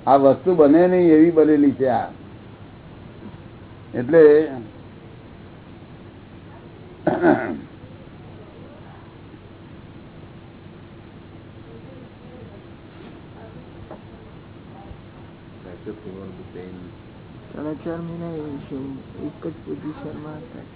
આ વસ્તુ બને નહીં એવી બનેલી છે આ. એટલે ત્રણ ચાર મહિના એવું છે એક જ પોઝિશનમાં હતા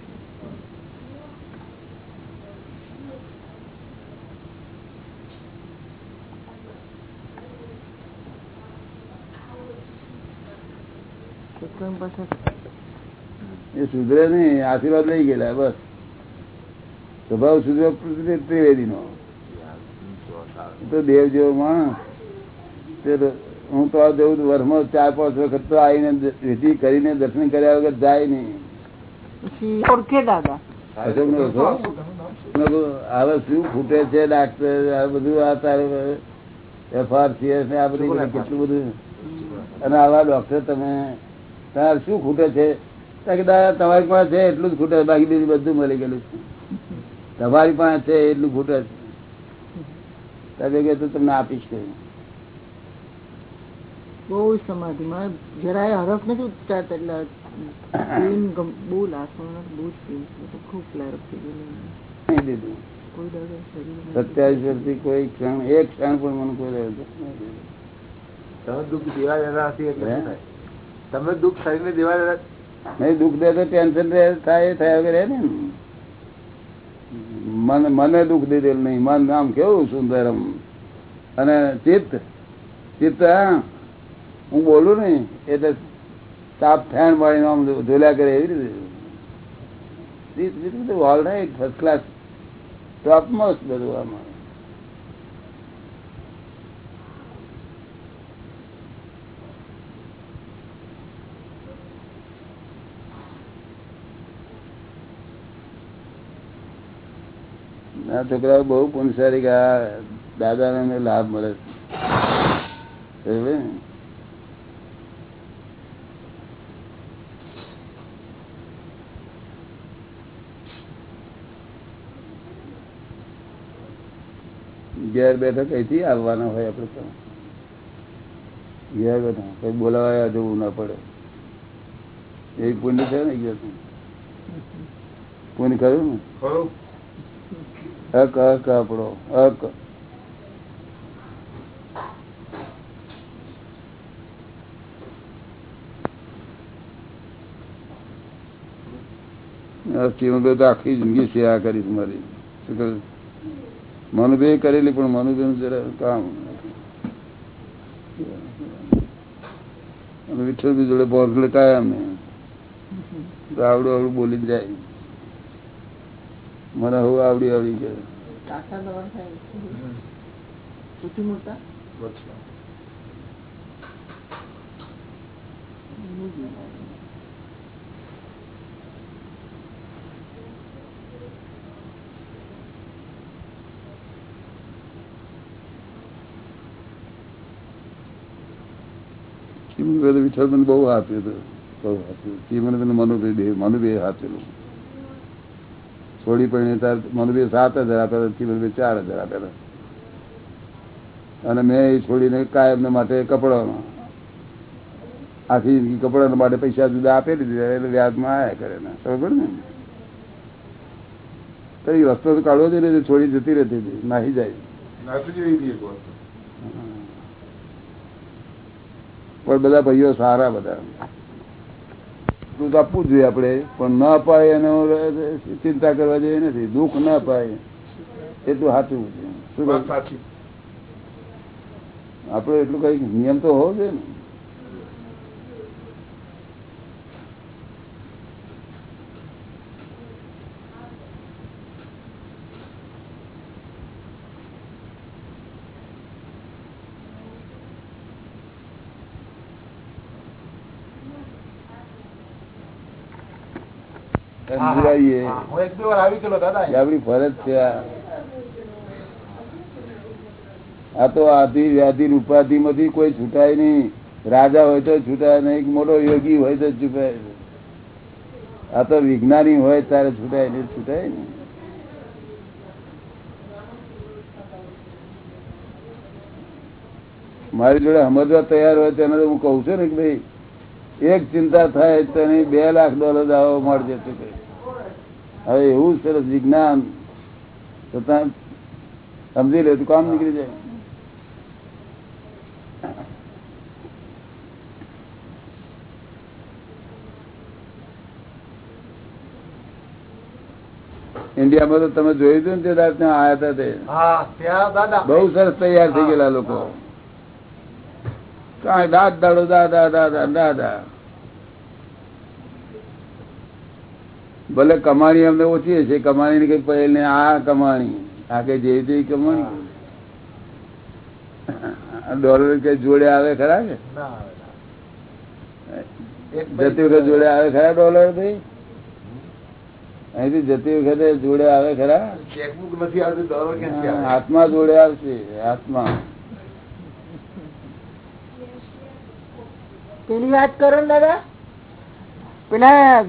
એ સુધરે નહીં, આશીર્વાદ લઈ ગયેલા, બસ. સ્વભાવ સુધરો ત્રિવેદી નો. તો દેવ જેવો માણસ. હું તો જવું વર્ષમાં ચાર પાંચ વખત તો આવીને વિધિ કરીને દર્શન કર્યા વગર જાય નહીં. ઓળખે દાદા. હવે શું ફૂટે છે ડાક્ટર? આ બધું આ તારે એફઆરસીએસ ને આ બધી કેટલું બધું. અને આવા ડોક્ટર તમે તમારે શું ખૂટે છે? દાદા તમારી પાસે એટલું જ ખૂટે છે, બાકી બીજું બધું મળી ગયેલું છે. તમારી પાસે છે એટલું ખૂટે છે તમે કે તો તમને આપીશ કહ્યું બહુ સમાધિ. માં જરાય હરફ નથી ઉચ્ચારતા એટલે. બહુ લાસ્ટમાં બહુ ખૂબ flare થઈ ગયું નહીં દીધું. કોઈ સત્યાવીસ વર્ષથી કોઈ ક્ષણ એક ક્ષણ પણ મને કોઈ રહ્યો તમે દુઃખ દેવા દેતા નથી એટલે હે? શું થાય? તમે દુઃખ શરીરને દેવા દેતા નહીં દુઃખ દે તો ટેન્શન રહે થાય થયા વગર રહે ને મને દુઃખ દીધેલું નહીં. મન આમ કેવું સુંદરમ? અને ચિત્ત? ચિત્ત, હા? બોલું ને એટલે સાપ ફેણ વાળી આમ ધોલ્યા કરે એવી રીતે. All right first class top most બધું આમાં. આ છોકરાઓ બહુ પુનસારી કે આ દાદાને લાભ મળે છે. ઘેર બેઠા કઈથી આવવાના હોય આપડે તો? ઘેર બેઠો. કઈ બોલાવા જવું ના પડે. એ પુણ્ય છે ને પુણ્ય કર્યું ને? ખરું. હક હક આપણો, હક. જીવનભાઈ તો આખી જિંદગી સેવા કરી મારી. શું? મનુભાઈ કરેલી, પણ મનુભાઈ જરા કામ વિઠ્ઠલભાઈ જોડે બોંધલે કાયમ ને આવડું આવડું બોલી જાય. મને હું આવડી આવડી. ચીમનભાઈ વિઠ્ઠલ મને બહુ આપ્યું હતું બહુ આપ્યું ચીમનભાઈ મનુભાઈ બે મનુભાઈ આપેલું થોડી તાર મનુભાઈ સાત હજાર આપ્યા ચીમનભાઈ ચાર હજાર આપેલા. અને મેં એ છોડીને કાયમ માટે કપડામાં. આખી જિંદગી કપડા માટે પૈસા જુદા આપેલી દીધા એટલે વ્યાજમાં આયા કરે ને. સમજ ને? તો એ રસ્તો તો કાઢવો જોઈએ ને, છોડી જતી રહેતી હતી નાહી જાય. હતી. પણ બધા ભાઈઓ સારા બધા. તો આપવું જોઈએ આપણે પણ ના અપાય એનો ચિંતા કરવા જોઈએ નથી. દુઃખ ના અપાય એટલું સાચું સાચી. આપણે એટલું કઈ નિયમ તો હોવો જોઈએ ને. સમજાવીએ હા, હું એક બે વાર આવી ગયેલો દાદા કે આપણી ફરજ છે આ. તો આધિ વ્યાધિ ઉપાધિ માંથી કોઈ છૂટાય નહીં. રાજા હોય તો છૂટાય નહીં મોટો યોગી હોય તો છૂટાય આ તો વિજ્ઞાની હોય ત્યારે છૂટાય નહીં છૂટાય ને મારી જોડે સમજવા તૈયાર હોય તેને હું કઉ છું ને કે ભાઈ એક ચિંતા થાય તો બે લાખ ડોલર આવો મળજે છે હવે એવું સરસ વિજ્ઞાન. સમજી લે તો કામ નીકળી જાય. ઇન્ડિયામાં તો તમે જોયું હતું ને તે ત્યાં આયા હતા તે? બહુ સરસ તૈયાર થઈ ગયેલા લોકો. દાંત દાડો દાદા દાદા દાદા ભલે કમાણી અમને ઓછી હશે કમાણી ની કઈ પહેલ ને આ કમાણી આ કઈ જેવી તેવી કમાણી. ડોલર કઈ જોડે આવે ખરા કે? ના આવે, ના. એક જતી વખત જોડે આવે ખરા ડોલર ભાઈ? અહીંથી જતી વખતે જોડે આવે ખરા? ચેકબુક નથી આવતી ડોલર ક્યાંથી હાથમાં જોડે આવશે હાથમાં. પેલી વાત કરો ને દાદા. પેલા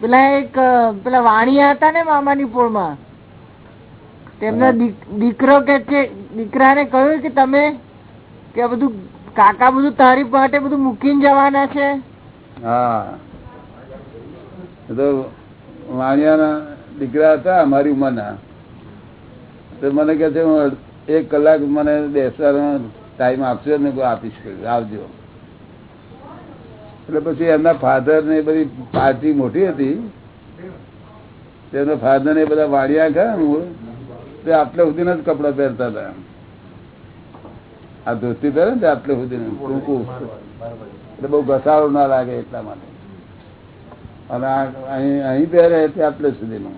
પેલા એક પેલા વાણિયા હતા ને મામાની પોળમાં. તેમનો દીકરો કે છે દીકરાને કહ્યું કે તમે કે બધું કાકા બધું તારી માટે બધું મૂકીને જવાના છે. હા. તો વાણિયાના દીકરા હતા અમારી ઉંમરના. તો મને કે છે હું એક કલાક મને બેસવાનો ટાઈમ આપશો ને આપીશ આવજો. એટલે પછી એમના ફાધર ને બધી પાર્ટી મોટી હતી. તેમના ફાધર ને બધા વાણિયા ગયા મૂળ, તે આટલે સુધી જ કપડા પહેરતા હતા આ ધોતી પહેરે ને આટલે સુધી ટૂંકું. એટલે બહુ ઘસારો ના લાગે એટલા માટે. અને અહીં પહેરે તે આટલે સુધીનું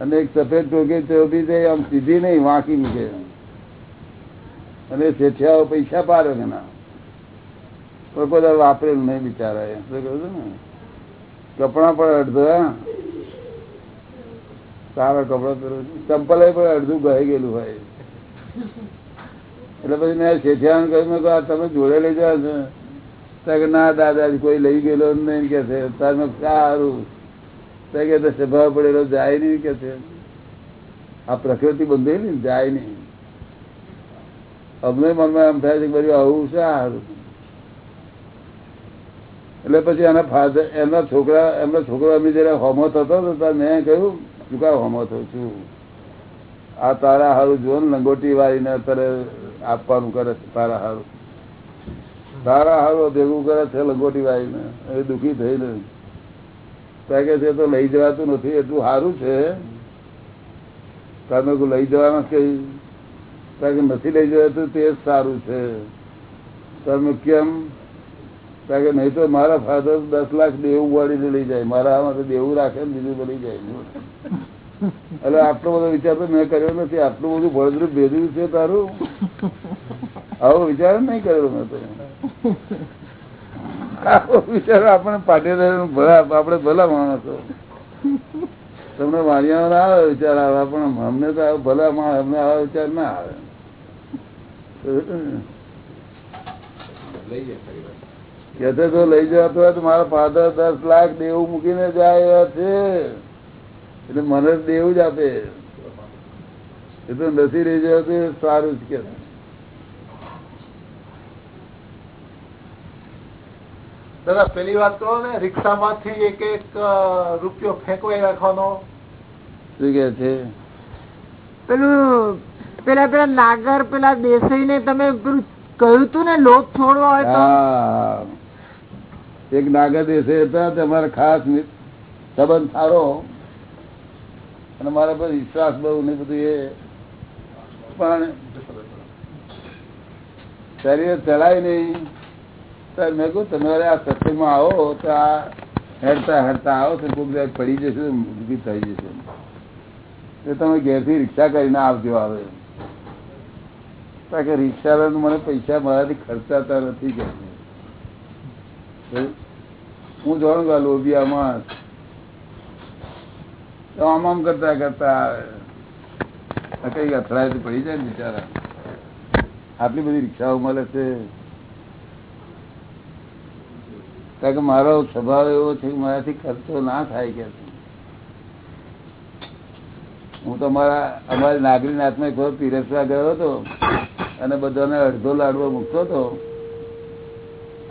અને એક સફેદ ટોકી તો બી તે આમ સીધી નહીં, વાંકી મૂકે. અને શેઠિયાઓ પૈસા પાડે કે ના કોઈ કોઈ વાપરેલું નહીં બિચારા એ. શું કહ્યું ને કપડા પણ અડધા સારા કપડા પહેરું. ચંપલ પણ અડધું ગઈ ગયેલું હોય. એટલે પછી મેં શેઠિયાને કહ્યું, મેં તમે જોડે લઈ જાઓ છો. કે, ના, દાદા કોઈ લઈ ગયેલો નહીં. કે છે, તાર મેં સારું. ત્યાં કે, તો સ્વભાવ પડેલો જાય નહીં. કે છે, આ પ્રકૃતિ બંધેલી જાય નહીં. અમને મનમાં એમ થાય છે બધું આવું સારું. એટલે પછી એના ફાધર, એમના છોકરા, એમના છોકરો અમે જયારે હોમો હતો મેં કહ્યું શું કા હોમો છું આ તારા હારું જો ને લંગોટી વાળીને અત્યારે આપવાનું કરે છે, તારા હારું. તારા હારું ભેગું કરે છે લંગોટી વાળીને એ દુઃખી થઈને. કે છે, તો લઈ જવાતું નથી એટલું સારું છે. તમે લઈ જવાના કઈ ત્યાં કે, નથી લઈ જવાતું, તે જ સારું છે. તમે કેમ કારણ કે નહીં તો મારા ફાધર દસ લાખ દેવું વાળીને લઈ જાય. મારા આમાં દેવું રાખે ને બીજું લઈ જાય એટલે આટલો બધો વિચાર તો મેં કર્યો નથી. આટલું બધું ભળદ્રુપ ભેદ્યું છે તારું? આવો વિચાર નહીં કર્યો મેં તો. આવો વિચાર આપણે પાટીદાર ભલા, આપણે ભલા માણસો. તમને વાણિયા ના આવે વિચાર આવે, પણ અમને તો ભલા માણસ, અમને આવા વિચાર ના આવે. લઈ જાય કેસે તો લઈ જતો હોય તો મારા ફાધર દસ લાખ દેવું મૂકીને જાય એવા છે. એટલે મને દેવું જ આપે. એ તો નથી લઈ જવા એ સારું જ કે. દાદા પેલી વાત કરો ને રિક્ષામાંથી એક એક રૂપિયો ફેંકવાઈ રાખવાનો. શું કે છે? પેલું પેલા પેલા નાગર પેલા દેસાઈ ને તમે પેલું કહ્યું તું ને લોભ છોડવા હોય તો? એક નાગર દેશે હતા તમારા ખાસ સંબંધ સારો. અને મારા પર વિશ્વાસ બહુ ને બધું એ. પણ શરીર ચલાય નહીં. ત્યારે મેં કહું તમે હવે આ સત્સંગમાં આવો, તો આ હેડતા હેડતા આવો, તો કોઈક પડી જશે ઊભી થઈ જશે. તો તમે ઘેરથી રિક્ષા કરીને આવજો આવે કારણ કે રિક્ષાવાળાનું મને પૈસા મારાથી ખર્ચાતા નથી કે હું જાણું કે લોભિયા માણસ. આમ આમ કરતા કરતા આવે કઈ અથડાય તો પડી જાય ને બિચારા. આટલી બધી રિક્ષાઓ મળે છે. કારણ કે મારો સ્વભાવ એવો છે કે મારાથી ખર્ચો ના થાય કે હું તો મારા, અમારી નાગરી નાથમાં વખત પીરસવા ગયો હતો અને બધાને અડધો લાડવો મૂકતો હતો.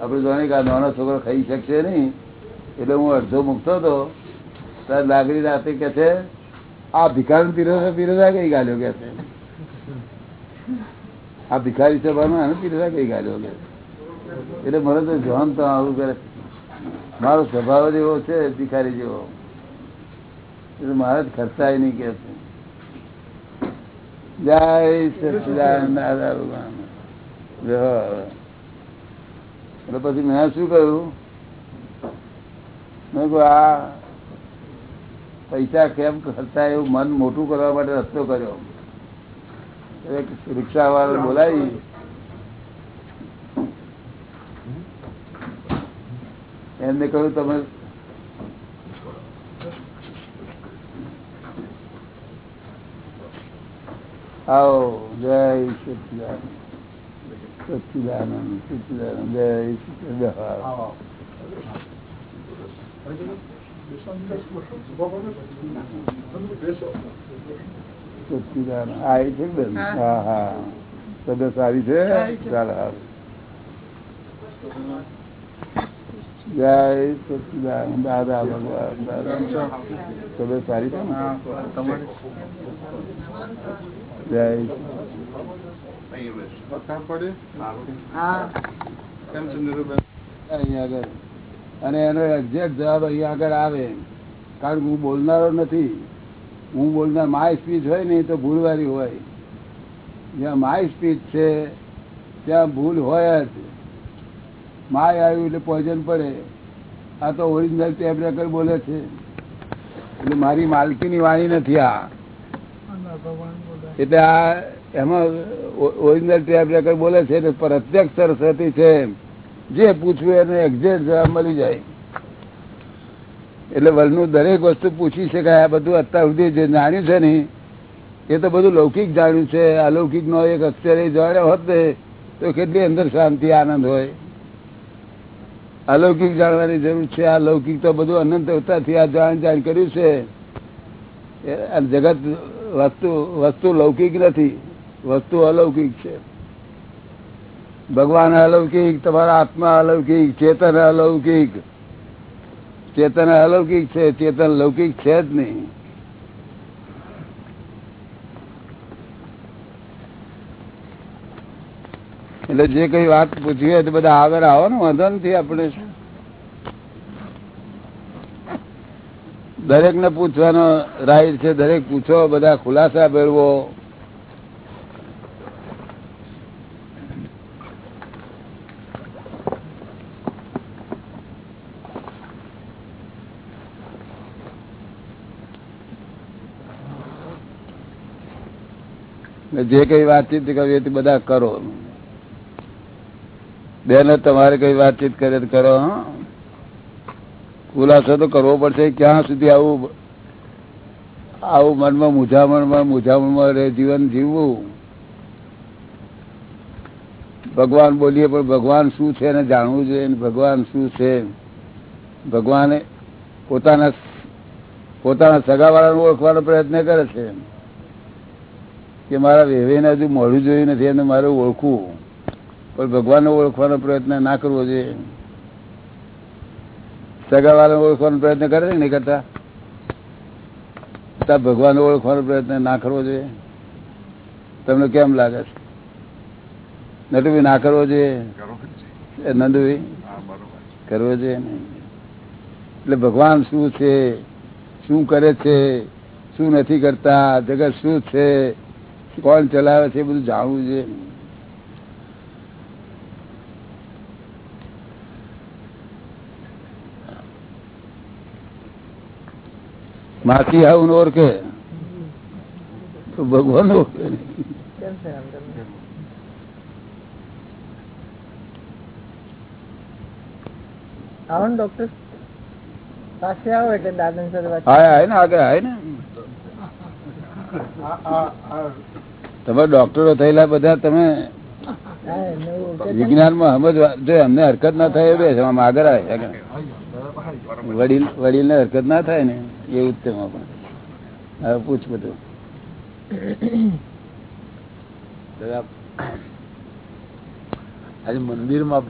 આપણે જોવાની કે નાનો છોકરો ખાઈ શકશે નહીં. એટલે હું અડધો મૂકતો હતો. ત્યારે લાગણી રાતે કે છે, આ ભિખારી પીરસા પીરસા કઈ ગાલ્યો કે છે? આ ભિખારી સભામાં આને પીરસા કઈ ગાલ્યો કે એટલે મને તો જોન તો આવું કરે. મારો સ્વભાવ જ એવો છે, ભિખારી જેવો. એટલે મહારાજ ખર્ચાય નહીં કે છે. જય સચિદાન જય. એટલે પછી મેં શું કહ્યું મેં કહ્યું આ પૈસા કેમ ખર્ચાય એવું મન મોટું કરવા માટે રસ્તો કર્યો. એક રિક્ષા વાળા બોલાવી. એમને કહ્યું, તમે આવો, જય સચિદાનંદ સચિદાનંદ સચિદાનંદ જય સચિદાનંદ સચિદાનંદ આ એ છે બેન. હા હા. તબિયત સારી છે ચાલો. જય સચિદાન દાદા ભગવાન. દાદા. તબિયત સારી છે ને જય અને એનો એક્ઝેક્ટ જવાબ અહીંયા આગળ આવે. કારણ કે હું બોલનારો નથી. હું બોલનાર માય સ્પીચ હોય ને તો ભૂલવારી હોય. જ્યાં માય સ્પીચ છે ત્યાં ભૂલ હોય જ. માય આવ્યું એટલે પોઈઝન પડે. આ તો ઓરિજિનલ ટેપ રેકર બોલે છે. એટલે મારી માલકીની વાણી નથી આ. એટલે આ એમાં ઓરિજિનલ ટેપ રેકર્ડ બોલે છે એટલે પ્રત્યક્ષ સરસ્વતી છે જે પૂછવું એને એક્ઝેક્ટ જવાબ મળી જાય. એટલે વલનું દરેક વસ્તુ પૂછી શકાય, આ બધું અત્યાર સુધી જે જાણ્યું છે ને, એ તો બધું લૌકિક જાણ્યું છે. અલૌકિક નો એક અક્ષર જાણ્યો હોત ને, તો કેટલી અંદર શાંતિ, આનંદ હોય. અલૌકિક જાણવાની જરૂર છે. આ લૌકિક તો બધું અનંત અવતારથી આ જાણ જાણ કર્યું છે. જગત વસ્તુ વસ્તુ લૌકિક નથી. વસ્તુ અલૌકિક છે. ભગવાન અલૌકિક, તમારા આત્મા અલૌકિક, ચેતન અલૌકિક. ચેતન અલૌકિક છે, ચેતન લૌકિક છે જ નહીં. એટલે જે કઈ વાત પૂછવી હોય તો બધા આગળ આવો ને, વાંધો નથી આપણે દરેક ને પૂછવાનો રાઈટ છે, દરેક પૂછો, બધા ખુલાસા મેળવો જે કઈ વાતચીત કરવી હતી બધા કરો. બેનો તમારે કઈ વાતચીત કરે કરો ખુલાસો તો કરવો પડશે ક્યાં સુધી આવું આવું મનમાં મૂંઝામણમાં મૂંઝામણમાં જીવન જીવવું. ભગવાન બોલીએ પણ ભગવાન શું છે એને જાણવું જોઈએ ભગવાન શું છે? ભગવાને પોતાના પોતાના સગાવાળાને ઓળખવાનો પ્રયત્ન કરે છે. કે મારા વેવેને હજુ મળવું જોયું નથી એને મારે ઓળખવું. પણ ભગવાનને ઓળખવાનો પ્રયત્ન ના કરવો જોઈએ. સગાવાળાને ઓળખવાનો પ્રયત્ન કરે નહીં કરતા? ભગવાનને ઓળખવાનો પ્રયત્ન ના કરવો જોઈએ. તમને કેમ લાગે છે? નટુભાઈ ના કરવો જોઈએ? નંદુભાઈ? કરવો જોઈએ એટલે ભગવાન શું છે? શું કરે છે? શું નથી કરતા? જગત શું છે? કોણ ચલાવે છે એ બધું જાણવું છે માથી આવું ઓળખે તો ભગવાન ઓળખે નહીં. કેમ છે આમ તમને? આવો ને ડોક્ટર પાસે આવો એટલે દાદા સાથે વાત હાય ને આગળ હાય ને તમે ડોક્ટરો થયેલા બધા તમે? વિજ્ઞાનમાં સમજવા જો એમને હરકત ના થાય એ બે આગળ વડીલ વડીલ ને હરકત ના થાય ને, એ ઉત્તમ આપણે હવે પૂછ બધું. આજે મંદિરમાં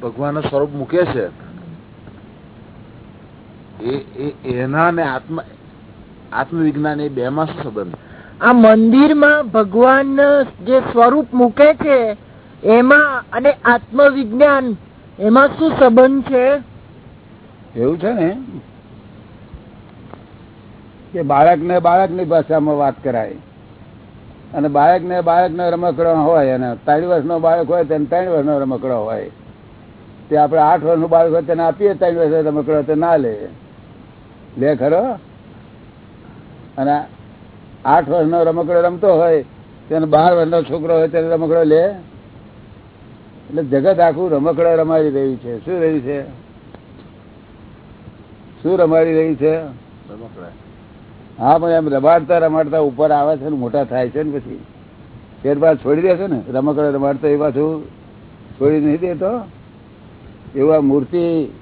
ભગવાન સ્વરૂપ મૂકે છે. એ- એના ને આત્મ, આત્મવિજ્ઞાન એ બે માં શું સંબંધ આ મંદિરમાં ભગવાન જે સ્વરૂપ મૂકે છે, એમાં અને આત્મવિજ્ઞાન, એમાં શું સંબંધ છે? એવું છે ને? કે બાળકને બાળકની ભાષામાં વાત કરાય. અને બાળકને બાળકનો રમકડો હોય, અને ત્રણ વર્ષનો બાળક હોય, તેને ત્રણ વર્ષનો રમકડો હોય. તે આપણે આઠ વર્ષનું બાળક હોય, તેને આપીએ ત્રણ વર્ષનો રમકડો, તો ના લે. લે ખરો? અને આઠ વર્ષનો રમકડો રમતો હોય તેને બાર વર્ષનો છોકરો હોય તેને રમકડો લે. એટલે જગત આખું રમકડો રમાડી રહ્યું છે. શું રહ્યું છે? શું રમાડી રહ્યું છે? હા પણ એમ રમાડતા રમાડતા ઉપર આવે છે ને મોટા થાય છે ને પછી. ફેરફાર છોડી દેશે છે ને રમકડા રમાડતા એ પાછું છોડી નહીં દેતો. એવું આ મૂર્તિ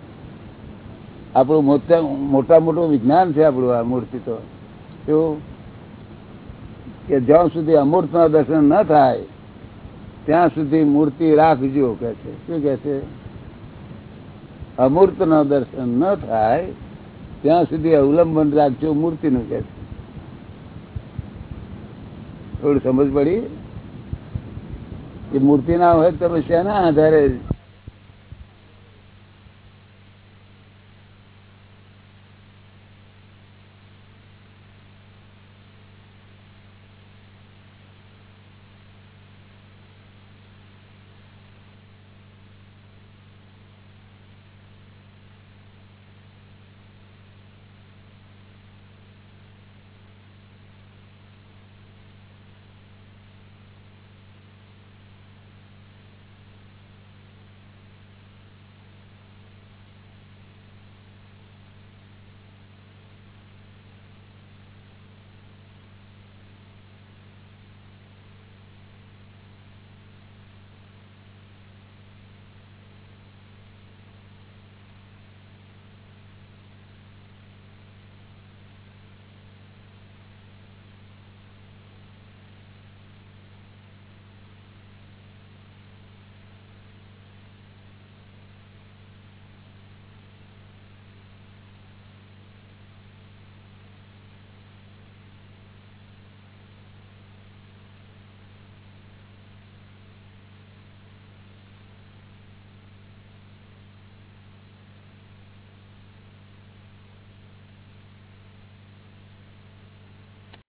આપણું મોટા મોટા મોટું વિજ્ઞાન છે આપણું આ મૂર્તિ તો. એવું કે જ્યાં સુધી અમૂર્ત દર્શન ન થાય, ત્યાં સુધી મૂર્તિ રાખજો કે છે. શું કે છે? અમૂર્ત દર્શન ન થાય, ત્યાં સુધી અવલંબન રાખજો મૂર્તિનું કે થોડું સમજ પડી? કે મૂર્તિ ના હોય તમે શેના આધારે